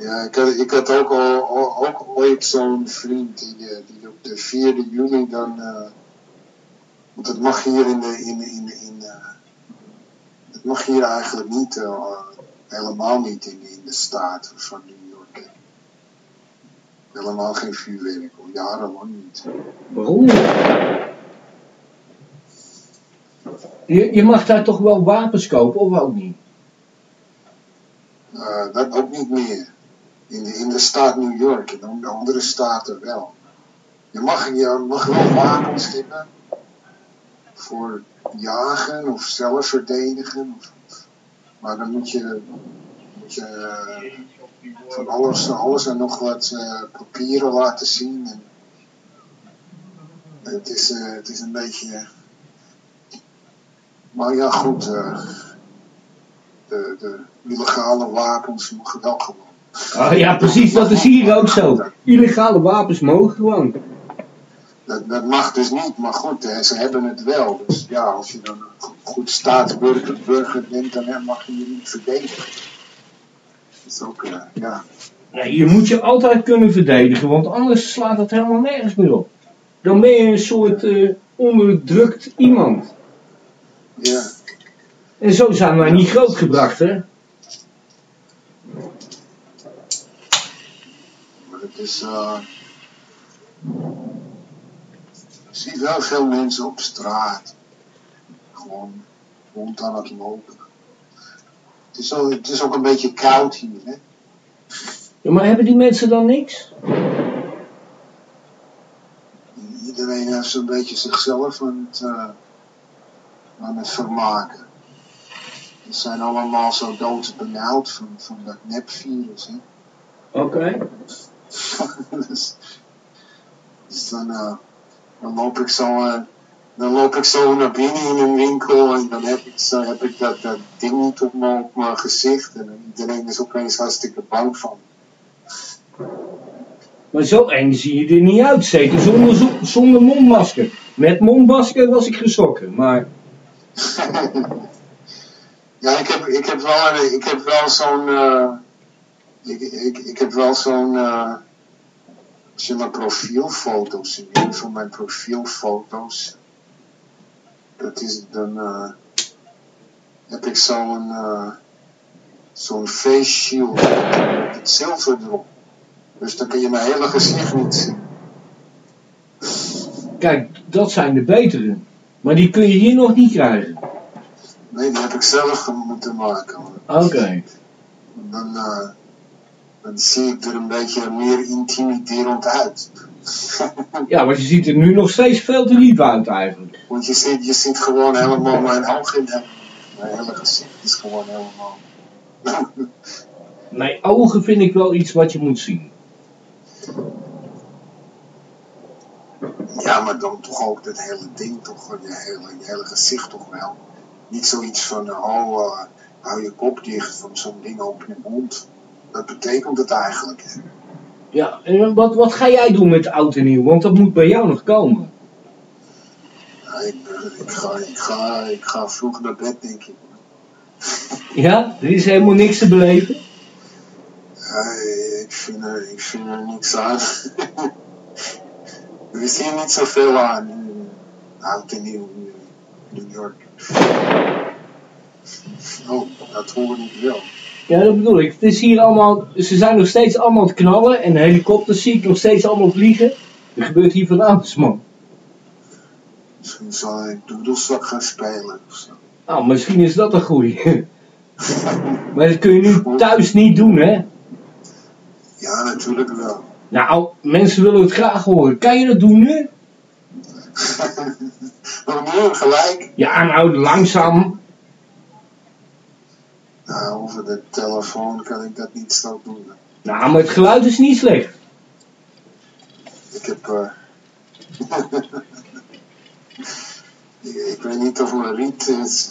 Ja, ik had, ik had ook, al, al- ook ooit zo'n vriend die, eh, die op de 4e juli dan. eh, want het mag hier in de. In, in, in, eh, het mag hier eigenlijk niet, eh, helemaal niet in, in de staat van New York. Helemaal geen vuurwerk, al jarenlang niet. Waarom niet? Je, je mag daar toch wel wapens kopen, of ook niet? Eh, dat ook niet meer. In de, in de staat New York en dan de andere staten wel. Je mag, je mag wel wapens hebben voor jagen of zelf verdedigen. Of, maar dan moet je, moet je eh, van alles, alles en nog wat eh, papieren laten zien. En het, is, eh, het is een beetje. Maar ja, goed. de, de illegale wapens mogen wel gewoon. Oh ja, precies, dat is hier ook zo. Illegale wapens mogen gewoon. Dat, dat mag dus niet, maar goed, hè, ze hebben het wel. Dus ja, als je dan een go- goed staatsburger burger bent, dan hè, mag je je niet verdedigen. Dat is ook, eh, ja. Nee, je moet je altijd kunnen verdedigen, want anders slaat het helemaal nergens meer op. Dan ben je een soort eh, onderdrukt iemand. ja. En zo zijn wij niet grootgebracht, hè? Het is. eh je ziet wel veel mensen op straat. Gewoon rond aan het lopen. Het is, ook, het is ook een beetje koud hier, hè? Ja, maar hebben die mensen dan niks? Iedereen heeft zo'n beetje zichzelf aan het, eh, aan het vermaken. Ze zijn allemaal zo doodbenauwd van, van dat nepvirus. Hè? Oké. *laughs* dus, dus dan, eh, dan loop ik zo. eh, dan loop ik zo naar binnen in een winkel en dan heb ik, zo, heb ik dat, dat ding niet op mijn, op mijn gezicht. En iedereen is opeens hartstikke bang van. Maar zo eng zie je er niet uit, zeker zonder, zo- zonder mondmasker. Met mondmasker was ik geschrokken, maar... *laughs* ja, ik heb, ik heb wel, ik heb wel zo'n. eh, ik, ik, ik heb wel zo'n. eh, als je mijn profielfoto's ziet, een van mijn profielfoto's. Dat is dan. eh, heb ik zo'n eh, zo'n face shield met het zilver erop. Dus dan kun je mijn hele gezicht niet zien. Kijk, dat zijn de betere. Maar die kun je hier nog niet krijgen. Nee, die heb ik zelf moeten maken. Oké. Dan, eh, dan zie ik er een beetje meer intimiderend uit. Ja, maar je ziet er nu nog steeds veel te lief uit eigenlijk. Want je ziet, je ziet gewoon helemaal mijn ogen. en Mijn hele gezicht is gewoon helemaal. Nee, ogen vind ik wel iets wat je moet zien. Ja, maar dan toch ook dat hele ding, toch, je hele, je hele gezicht toch wel. Niet zoiets van, oh, eh, hou je kop dicht van zo'n ding op je mond. Dat betekent het eigenlijk. Ja, en wat, wat ga jij doen met oud en nieuw? Want dat moet bij jou nog komen. Ja, ik, eh, ik, ga, ik, ga, ik ga vroeg naar bed, denk ik. Ja, er is helemaal niks te beleven. Ja, ik, vind er, ik vind er niks aan. *laughs* is hier niet zoveel aan. in Oud en nieuw in New York. Oh, dat hoor ik wel. Ja, dat bedoel ik. Het is hier allemaal, ze zijn nog steeds allemaal aan het knallen en helikopters zie ik nog steeds allemaal vliegen. Er gebeurt hier van alles, man. Misschien zal ik doedelzak gaan spelen of zo. Nou, misschien is dat een goeie. *laughs* maar dat kun je nu thuis niet doen, hè? Ja, natuurlijk wel. Nou, mensen willen het graag horen. Kan je dat doen nu? *laughs* Maar nu gelijk. Ja, nou, langzaam. Nou, over de telefoon kan ik dat niet zo doen. Nou, maar het geluid is niet slecht. Ik heb. eh *laughs* ik, ik weet niet of mijn riet is.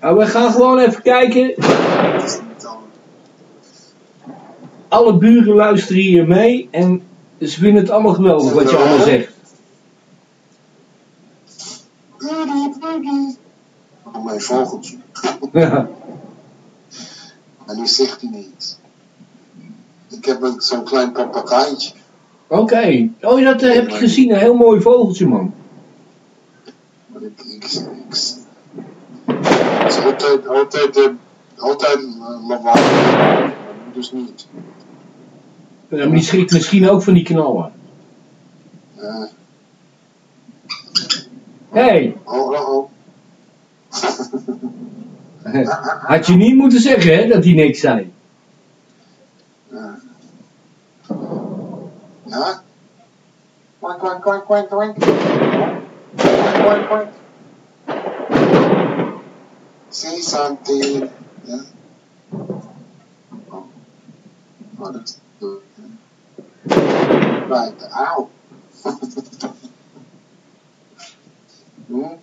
Nou, we gaan gewoon even kijken. dat is niet al. Alle buren luisteren hier mee en ze vinden het allemaal geweldig wat je allemaal zegt. Birdie. Oh, mijn vogeltje. *laughs* Ja. Maar nu zegt hij niets. Ik heb een- zo'n klein papegaaitje. Oké. Oh, dat eh, heb ik gezien. Een heel mooi vogeltje, man. Maar ik, ik, ik, het is altijd, altijd, eh, altijd eh, lawaai. Dus niet. Ja, maar die schrikt misschien ook van die knallen. Eh, Hé, hey, oh, oh, oh. *laughs* *laughs* had je niet moeten zeggen, hè, dat hij niks zei. Ja. Say something. Ja? Right, auw. *laughs* hm?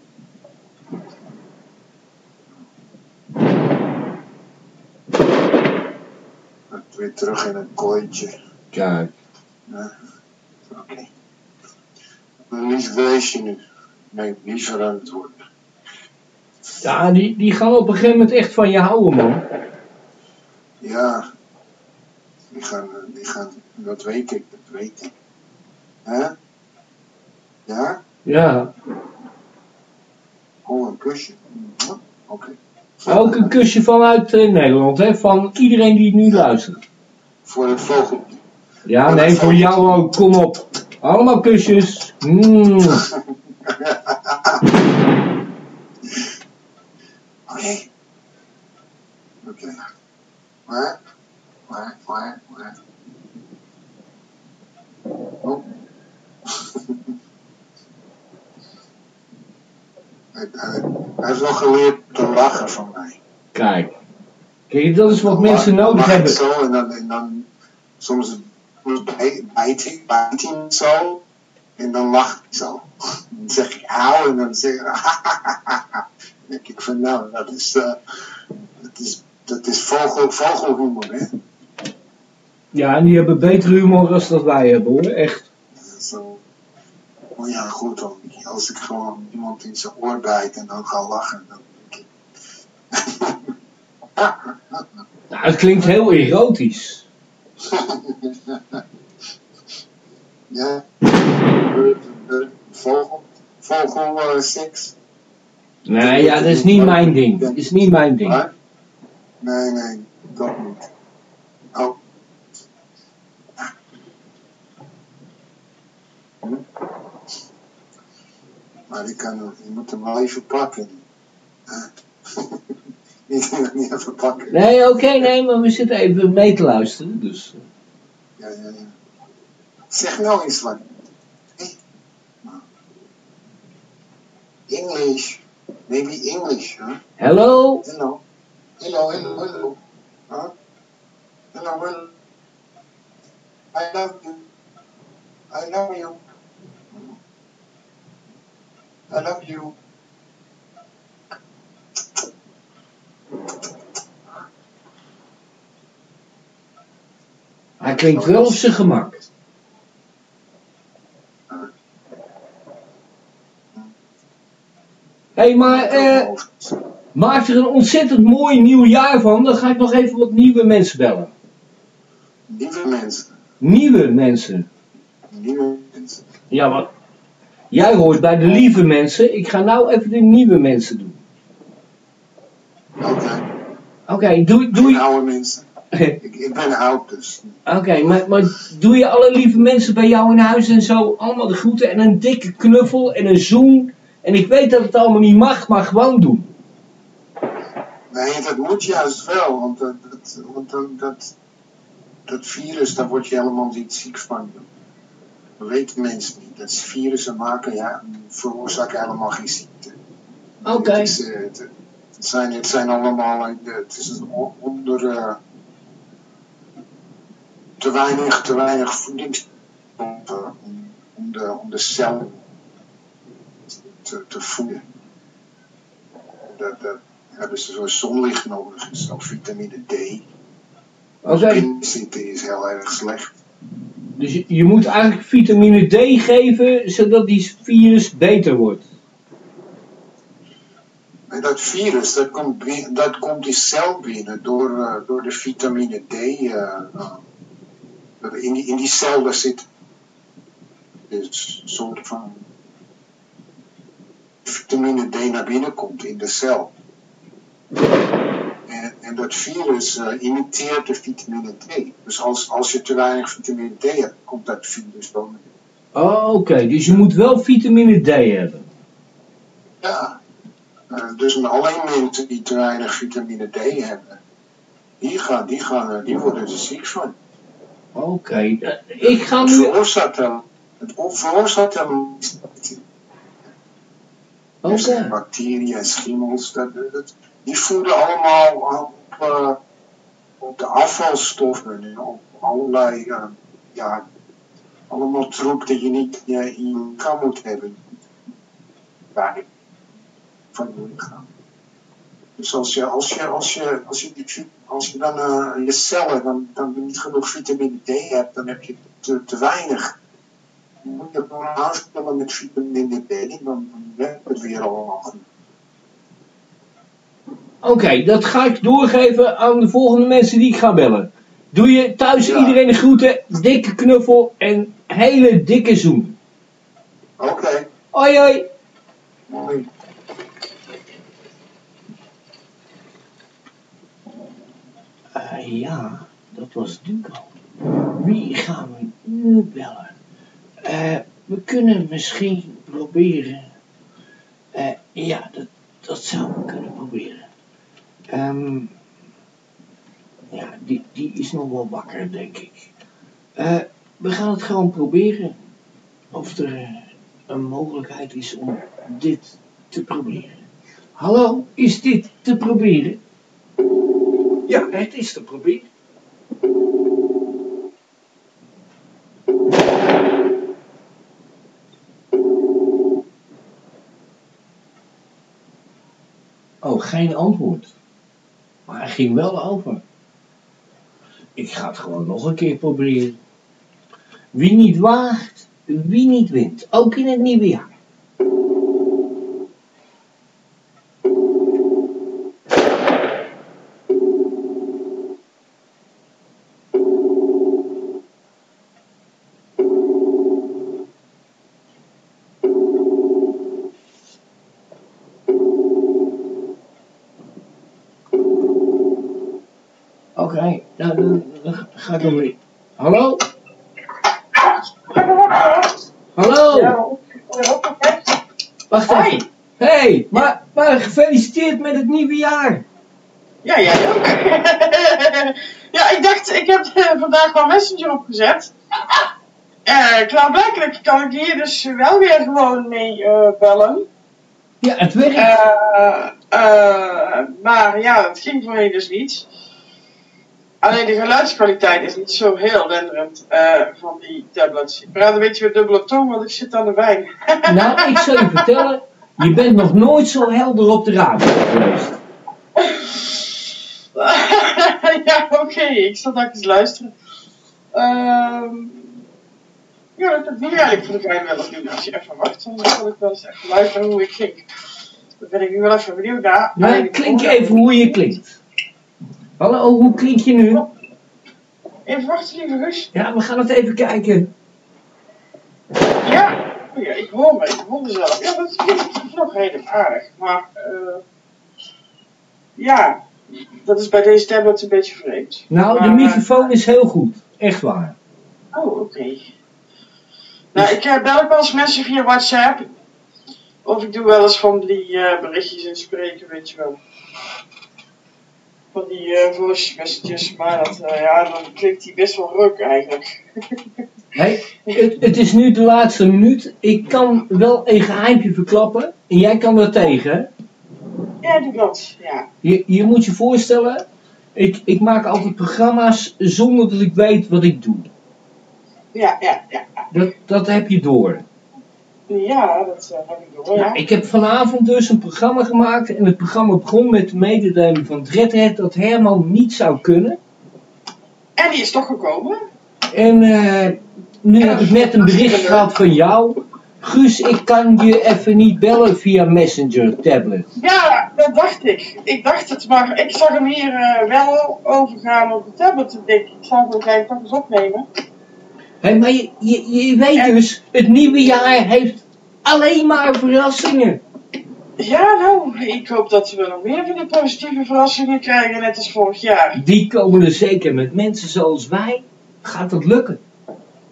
Weer terug in een kooitje. Kijk. Ja. Oké. Een lief weesje nu. Nee, niet verruimd worden. Ja, die, die gaan op een gegeven moment echt van je houden, man. Ja. Die gaan, die gaan, dat weet ik, dat weet ik. Hè? Ja? Ja. Oh, een kusje. Hm, Oké. Ook een kusje vanuit eh, Nederland, hè, van iedereen die nu luistert. Voor het vogeltje. Ja, nee, voor jou ook. Kom op. Allemaal kusjes. Mm. *laughs* Oké. Oké. Waar? Waar? Waar? Waar? Oh. *laughs* hij, hij, hij heeft nog geleerd te lachen van mij. Kijk. Kijk, dat is wat mensen nodig hebben. Zo, en dan, en dan soms soms bij- bijt hij, bijt hij me zo. En dan lacht hij zo. Dan zeg ik auw en dan zeg ik *laughs* dan denk ik van nou, dat is, eh, dat is, dat is vogel, vogelhumor hè. Ja, en die hebben betere humor dan dat wij hebben, hoor. Echt. Zo. Oh ja, goed dan. Als ik gewoon iemand in zijn oor bijt en dan ga lachen, dan denk ik. *laughs* Nou, het klinkt heel erotisch. *laughs* ja. Vogel, vogel eh, seks. Nee, ja, dat is niet mijn ding. Dat is niet mijn ding. Nee, nee, dat niet. Oh. Hm? Maar ik kan, je moet hem wel even pakken. *laughs* Niet, *laughs* niet even pakken. Nee, oké, nee, maar we zitten even mee te luisteren. Dus. Ja, ja, ja. Zeg nou eens wat. Hey. English. Maybe English, huh? Hello? Hello. Hello, hello, hello. Huh? Hello, hello. I love you. I love you. I love you. Hij klinkt wel op zijn gemak. Hé, hey, maar eh, maak er een ontzettend mooi nieuw jaar van. Dan ga ik nog even wat nieuwe mensen bellen. Lieve mensen. Nieuwe mensen. Nieuwe mensen. Ja, maar jij hoort bij de lieve mensen. Ik ga nou even de nieuwe mensen doen. Oké. Oké, doe, doe je... oude mensen. *laughs* Ik, ik ben oud dus. Oké, maar, maar doe je alle lieve mensen bij jou in huis en zo allemaal de groeten en een dikke knuffel en een zoen. En ik weet dat het allemaal niet mag, maar gewoon doen. Nee, dat moet juist wel, want dat, dat, want dat, dat virus, daar word je helemaal niet ziek van. Dat weten mensen niet. Dat virussen maken, ja, veroorzaken helemaal geen ziekte. Oké. Het, zijn, het zijn allemaal, eh, het is een o- onder, eh, te weinig, te weinig voedings om, om, de, om de cel te, te voeden. Dat, dat hebben ze zo'n zonlicht nodig, ook vitamine D. Binnen zitten is heel erg slecht. dus je, je moet eigenlijk vitamine D geven, zodat die virus beter wordt. En dat virus, dat komt, dat komt die cel binnen door, eh, door de vitamine D. eh, dat in, die, in die cel daar zit dus een soort van vitamine D naar binnen komt in de cel. En, en dat virus eh, imiteert de vitamine D. Dus als, als je te weinig vitamine D hebt, komt dat virus dan. Oh, Oké, dus je moet wel vitamine D hebben. Ja. Eh, dus alleen mensen die te weinig vitamine D hebben, die, gaan, die, gaan, die worden er ziek van. Oké, eh, ik ga nu... veroorzaakt hem. Het veroorzaakt hem. Oké, Dus bacteriën en schimmels, dat, dat, die voeden allemaal op, eh, op de afvalstoffen en op allerlei, ja, allemaal troep dat je niet in je lichaam moet hebben. Bij van je lichaam. Dus als je, als je, als je, als je, die als je dan eh, je cellen dan, dan niet genoeg vitamine D hebt, dan heb je te, te weinig. Dan moet je gewoon aanvullen met vitamine D, dan, werkt het weer allemaal. Oké, dat ga ik doorgeven aan de volgende mensen die ik ga bellen. Doe je thuis Ja. iedereen de groeten, dikke knuffel en hele dikke zoen. Oké, Hoi hoi. mooi. Eh, ja, dat was Duco. Wie gaan we nu bellen? Eh, we kunnen misschien proberen. Eh, ja, dat, dat zouden we kunnen proberen. Ehm, ja, die, die is nog wel wakker, denk ik. We gaan het gewoon proberen. Of er een mogelijkheid is om dit te proberen. Hallo, is dit te proberen? Ja, het is te proberen. Oh, geen antwoord. Maar hij ging wel over. Ik ga het gewoon nog een keer proberen. Wie niet waagt, wie niet wint. Ook in het nieuwe jaar. Oké, nou dan, dan ga ik. Hallo? Hallo? Wacht Hoi. even. hey, maar, maar gefeliciteerd met het nieuwe jaar. Ja, jij ook. *laughs* ja, ik dacht, ik heb eh, vandaag wel Messenger opgezet. Eh klaarblijkelijk kan ik hier dus wel weer gewoon mee eh, bellen. Ja, het werkt. Eh, maar ja, het ging voorheen dus niet. Alleen de geluidskwaliteit is niet zo heel denderend eh, van die tablets. Ik praat een beetje met dubbele tong, want ik zit aan de wijn. *laughs* Nou, ik zal je vertellen, je bent nog nooit zo helder op de radio geweest. *laughs* ja, oké, ik zal dat eens luisteren. Ehm ja, dat doe je eigenlijk voor de wijn wel eens doen. Als je even wacht, dan zal ik wel eens even luisteren hoe ik klink. Dan ben ik nu wel even benieuwd naar. Nou, klink even hoe je klinkt. Hallo, hoe klink je nu? Even wachten, lieve Guus. Ja, we gaan het even kijken. Ja, oh ja, ik hoor me, ik hoor mezelf. Ja, dat is nog redelijk aardig. Maar, eh ja, dat is bij deze tablet een beetje vreemd. Nou, de microfoon is heel goed. Echt waar. Oh, oké. Nou, ik eh, bel ook wel eens mensen via WhatsApp. Of ik doe wel eens van die eh, berichtjes inspreken, weet je wel. Van die messages, maar dat, eh, ja, dan klinkt die best wel ruk eigenlijk. *laughs* Hey, het, het is nu de laatste minuut. Ik kan wel een geheimpje verklappen. En jij kan er tegen. Ja, doe dat, ja. Je, je moet je voorstellen. Ik, ik maak altijd programma's zonder dat ik weet wat ik doe. Ja, ja, ja. Dat, dat heb je door. Ja, dat eh, heb ik door, ja. Ik heb vanavond dus een programma gemaakt. En het programma begon met de mededeling van het Red Hat dat Herman niet zou kunnen. En die is toch gekomen? En eh, nu heb ik net een bericht gehad van jou. Guus, ik kan je even niet bellen via Messenger tablet. Ja, dat dacht ik. Ik dacht het, maar ik zag hem hier eh, wel overgaan op de tablet. Ik denk, ik zal hem gelijk toch eens opnemen. Hé, maar je, je, je weet dus, het nieuwe jaar heeft alleen maar verrassingen. Ja, nou, ik hoop dat we nog meer van die positieve verrassingen krijgen, net als vorig jaar. Die komen er zeker met mensen zoals wij. Gaat dat lukken?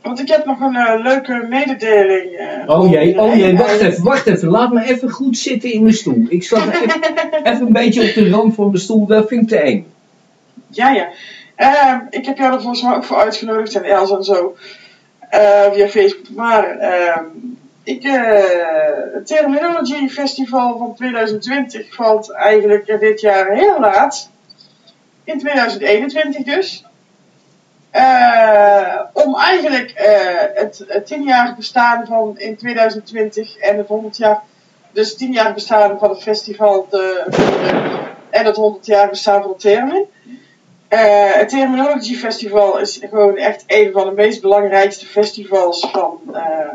Want ik heb nog een eh, leuke mededeling. eh, Oh jee, oh jee, wacht even, wacht even. Laat me even goed zitten in mijn stoel. Ik zat even, *laughs* even een beetje op de rand van mijn stoel, dat vind ik te eng. Ja, ja. Ehm, ik heb jou er volgens mij ook voor uitgenodigd en Els en zo. Eh, via Facebook. Maar ehm, ik, eh, het Terminology Festival van 2020 valt eigenlijk eh, dit jaar heel laat. In 2021 dus. Om eigenlijk het, het tienjarig bestaan van in 2020 en het 100 jaar, dus het tienjarig bestaan van het festival en het 100 jaar bestaan van Termin. Eh, het Terminology Festival is gewoon echt een van de meest belangrijkste festivals van, eh,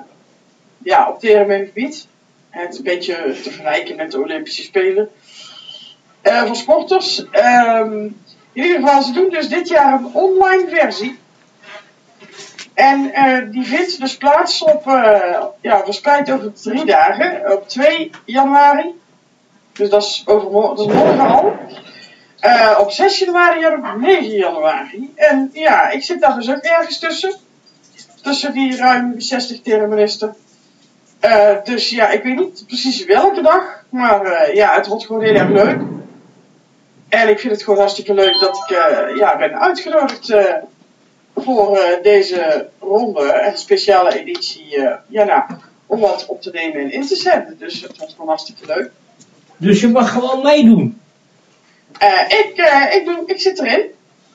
ja, op termingebied. Het is een beetje te vergelijken met de Olympische Spelen. Eh, voor sporters. Ehm, in ieder geval, ze doen dus dit jaar een online versie. En die vindt dus plaats op, ja, verspreid over drie dagen. Op 2 januari. Dus dat is, is morgen al. Eh, op 6 januari en op 9 januari. En ja, ik zit daar dus ook ergens tussen. Tussen die ruim 60 terministen. Eh, dus ja, ik weet niet precies welke dag. Maar eh, ja, het wordt gewoon heel erg leuk. En ik vind het gewoon hartstikke leuk dat ik ja, ben uitgenodigd voor deze ronde en speciale editie. ja, nou, om wat op te nemen en in te zenden. Dus het wordt gewoon hartstikke leuk. Dus je mag gewoon meedoen. Eh, ik, eh, ik, doe, ik zit erin.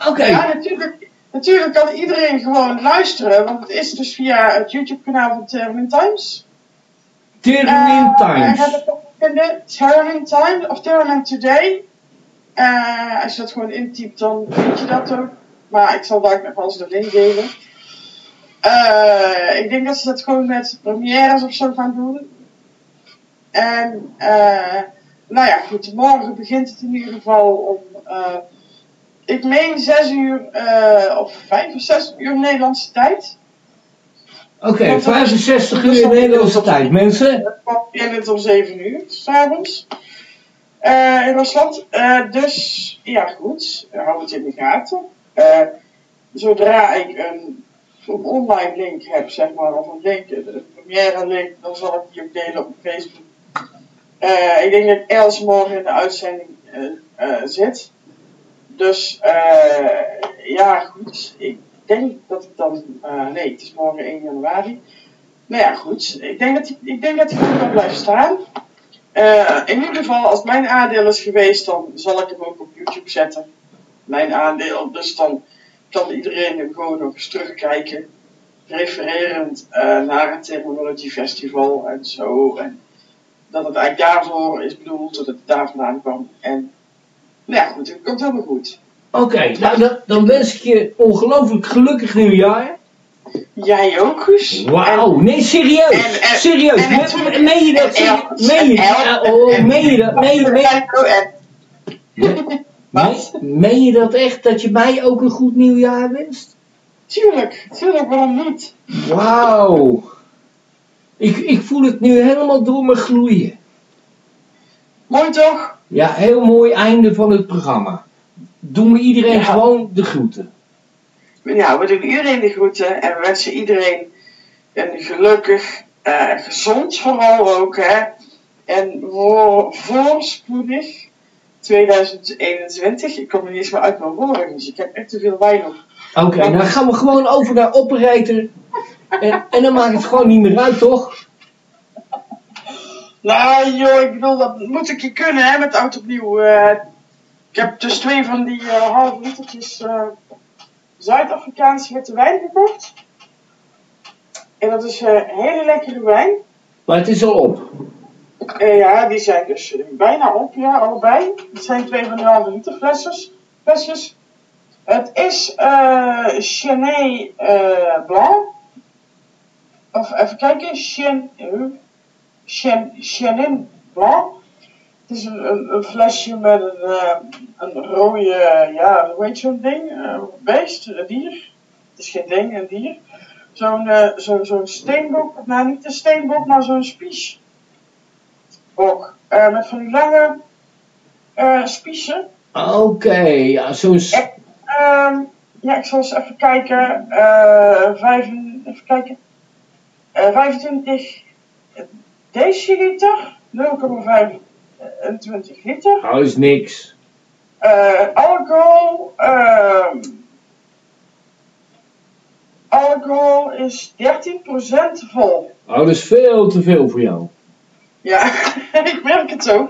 Oké. Ja, natuurlijk, natuurlijk kan iedereen gewoon luisteren, want het is dus via het YouTube-kanaal van Termin Times. Termin Eh, Times. Hij gaat het ook vinden, Termin Times of Termin Today. Eh, als je dat gewoon intypt, dan vind je dat ook. Maar ik zal daar nog wel eens de link delen. Eh, ik denk dat ze dat gewoon met premières of zo gaan doen. En, eh, nou ja, goed, morgen begint het in ieder geval om, eh, ik meen 6 uur, eh, of 5 of 6 uur Nederlandse tijd. Oké, 65 uur in Nederlandse tijd, mensen. Het kwam in het om 7 uur, s'avonds. Eh in Rusland. Dus, ja goed, hou het in de gaten. Zodra ik een, een online link heb, zeg maar, of een link, een première link, dan zal ik die ook delen op Facebook. Eh, ik denk dat Els morgen in de uitzending eh, eh, zit. Dus ja, goed. Ik denk dat ik dan. nee, het is morgen 1 januari. Nou ja, goed. Ik denk dat ik denk dat hij goed kan blijven staan. In ieder geval, als mijn aandeel is geweest, dan zal ik hem ook op YouTube zetten. Mijn aandeel. Dus dan kan iedereen hem gewoon nog eens terugkijken. Refererend naar het Terminology Festival en zo. En dat het eigenlijk daarvoor is bedoeld, dat het daar vandaan kwam. En nou ja, goed, het komt helemaal goed. Oké, nou dan, dan wens ik je ongelooflijk gelukkig nieuwjaar. Jij ook, Guus. Wauw, nee, serieus. en- en- serieus. en me- Meen je dat? en Meen je en ja, oh, en- Meen je dat? Meen je- En, meen- Meen je dat echt, dat je mij ook een goed nieuwjaar wenst? tuurlijk, tuurlijk, waarom niet? Wauw. Ik, ik voel het nu helemaal door me gloeien. Mooi toch? Ja, heel mooi einde van het programma. Doen we iedereen Ja. gewoon de groeten. Ja, we doen iedereen de groeten en we wensen iedereen een gelukkig, eh, gezond vooral ook, hè. En voor, voorspoedig 2021. Ik kom er niet eens meer uit mijn woorden, dus ik heb echt te veel wijn op. Oké, dan gaan we gewoon over naar operator. En, en dan maakt het gewoon niet meer uit, toch? Nou joh, ik bedoel, dat moet ik je kunnen hè, met oud opnieuw. eh. ik heb dus twee van die eh halve litertjes eh, Zuid-Afrikaanse witte wijn gekocht. En dat is eh hele lekkere wijn. Maar het is al op. Ja, die zijn dus bijna op, ja, allebei. Het zijn twee van die halve liter flesjes. flesjes. Het is eh Chenet Blanc. Of even kijken, Chen, eh, Chenin Blanc. Het is een, een, een flesje met een, eh, een rode, ja, hoe heet zo'n ding? Eh, beest, een dier. Het is geen ding, een dier. Zo'n eh, zo, zo'n steenbok, nou niet een steenbok, maar zo'n spies ook. eh, met van die lange eh spiezen. Oké, ja, zo'n... Ehm, ja, ik zal eens even kijken. eh vijf, even kijken. Eh 25 deciliter, 0,25 liter. Nou, is niks. Eh, alcohol, ehm, alcohol is 13% vol. Oh, dat is veel te veel voor jou. Ja, *laughs* ik merk het ook.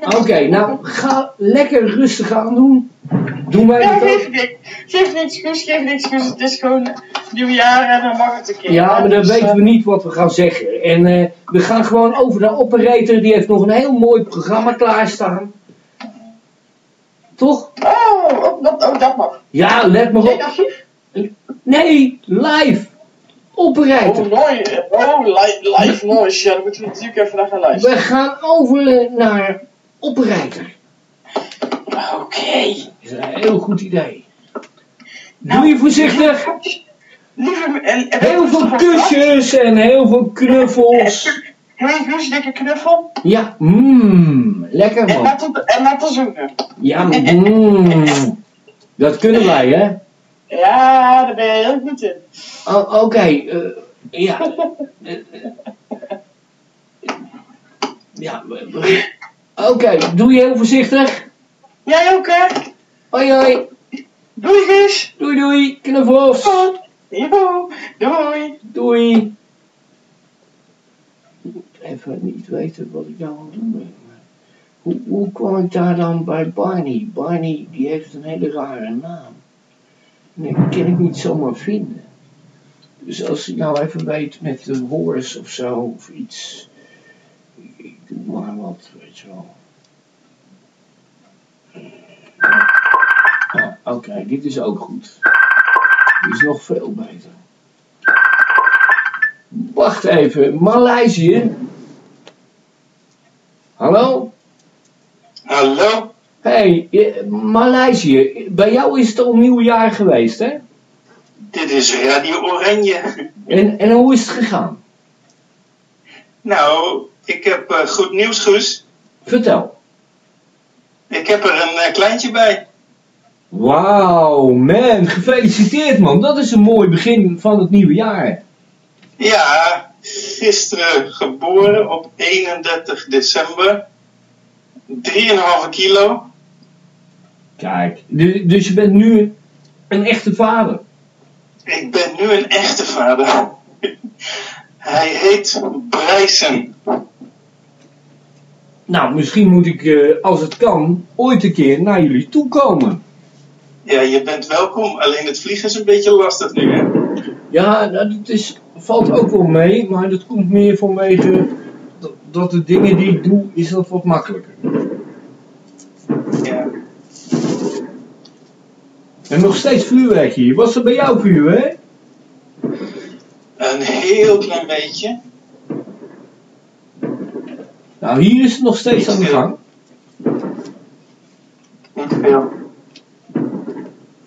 Oké, nou, ga lekker rustig aan doen. Doen wij Ja, dat geef ook? niks. Geef niks, Guus, geef niks, Guus. Het is gewoon nieuwjaar en dan mag het een keer. Ja, maar dan Dus, weten eh, we niet wat we gaan zeggen. En eh, we gaan gewoon over naar operator. Die heeft nog een heel mooi programma klaarstaan. Toch? Oh, oh, dat, oh, dat mag. Ja, let maar op. Nee, live. Operator. Oh, mooi. Oh, live, live noise. Ja, dan moeten we natuurlijk even naar gaan luisteren. We gaan over naar operator. Oké. Dat is een heel goed idee. Doe je voorzichtig. Lieve, en, en, Heel veel kusjes en heel veel knuffels. Hey, Guus, dikke knuffel. Ja, mmm, lekker En man. laten, en laten zoenen. Ja, mmm. *laughs* Dat kunnen wij, hè? Ja, daar ben je heel goed in. O- Oké, eh, ja. *laughs* Ja, oké, doe je heel voorzichtig. Jij ook, hè? Hoi hoi, Doei, doei doei, knuffels. Jo, doei. Doei. Ik moet even niet weten wat ik nou aan het doen ben. Hoe, hoe kwam ik daar dan bij Barney? Barney die heeft een hele rare naam. En die kan ik niet zomaar vinden. Dus als ik nou even weet met de horse of zo of iets. Ik, ik doe maar wat, weet je wel. Ah, Oké, dit is ook goed. Dit is nog veel beter. Wacht even, Maleisië? Hallo? Hallo? Hé, hey, Maleisië, bij jou is het al nieuwjaar geweest, hè? Dit is Radio Oranje. En, en hoe is het gegaan? Nou, ik heb eh, goed nieuws, Guus. Vertel. Ik heb er een eh, kleintje bij. Wauw, man, gefeliciteerd man. Dat is een mooi begin van het nieuwe jaar. Ja, gisteren geboren op 31 december. 3,5 kilo. Kijk, du- dus je bent nu een echte vader. Ik ben nu een echte vader. Hij heet Bryson. Nou, misschien moet ik, eh, als het kan, ooit een keer naar jullie toe komen. Ja, je bent welkom. Alleen het vliegen is een beetje lastig nu, hè? Ja, nou, dat is, valt ook wel mee, maar dat komt meer vanwege dat, dat de dingen die ik doe, is dat wat makkelijker. Ja. En nog steeds vuurwerk hier. Was er bij jou vuurwerk? Een heel klein beetje. Nou, hier is het nog steeds aan de gang. Niet veel.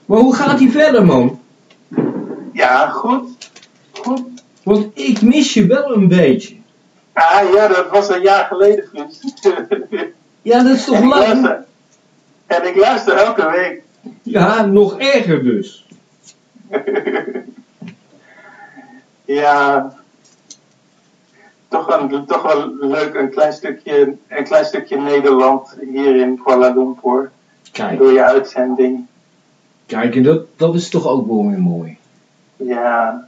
Maar hoe gaat die verder, man? Ja, goed. Goed. Want ik mis je wel een beetje. Ah ja, dat was een jaar geleden, Guus. *laughs* Ja, dat is toch en, lang? luister, en ik luister elke week. Ja, nog erger dus. *laughs* ja. Toch wel, toch wel leuk, een klein, stukje, een klein stukje Nederland hier in Kuala Lumpur. Kijk, Door je uitzending. kijk, en dat, dat is toch ook wel weer mooi. Ja.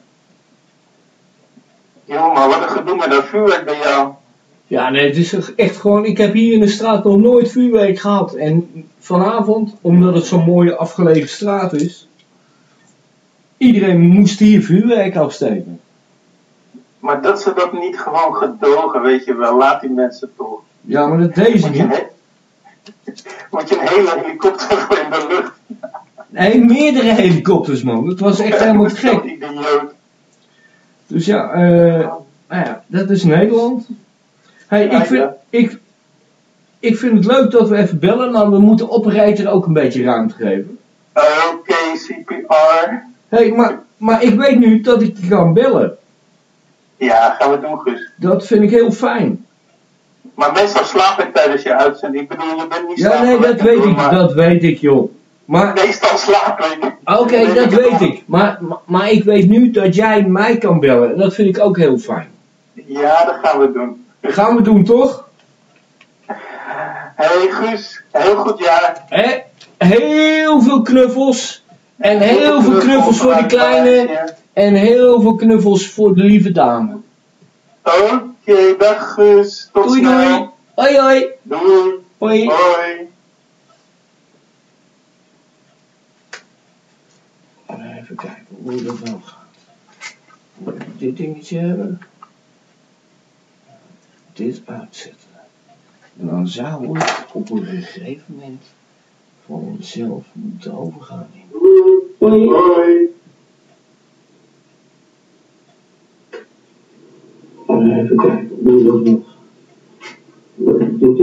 Jongen, wat een gedoe met dat vuurwerk bij jou. Ja, nee, het is echt gewoon, ik heb hier in de straat nog nooit vuurwerk gehad. En vanavond, omdat het zo'n mooie afgelegen straat is, iedereen moest hier vuurwerk afsteken. Maar dat ze dat niet gewoon gedogen, weet je wel. Laat die mensen toch. Ja, maar dat deed ze niet. moet je een hele helikopter voor *laughs* in de lucht. Nee, meerdere helikopters, man. Het was echt helemaal *laughs* gek. Idioot. Dus ja, eh, nou ja, dat is Nederland. Hey, ik, vind, ik, ik vind het leuk dat we even bellen, maar we moeten operator ook een beetje ruimte geven. Oké, CPR. hey, maar, maar ik weet nu dat ik je kan bellen. Ja, gaan we doen, Guus. Dat vind ik heel fijn. Maar meestal slaap ik tijdens je uitzending. Ik bedoel, je bent niet Ja, nee, dat weet ik, maar dat weet ik, joh. Maar, Meestal slaap ik. oké, dat weet ik. Maar, maar, ik weet nu dat jij mij kan bellen. En dat vind ik ook heel fijn. Ja, dat gaan we doen. Gaan we doen, toch? Hey Guus, heel goed jaar. Hè? Heel veel knuffels. En heel veel knuffels voor de kleine. En heel veel knuffels voor de lieve dame. Oké, dag Guus. Tot Doei, snel. doei. Hoi, hoi. Doei. Hoi. Hoi. Even kijken hoe dat nou gaat. Dit dingetje hebben? Dit uitzetten. En dan zou het op een gegeven moment van zelf moeten overgaan. Hoi. Hoi. Even kijken hoe dat nog gaat. Moet ik dit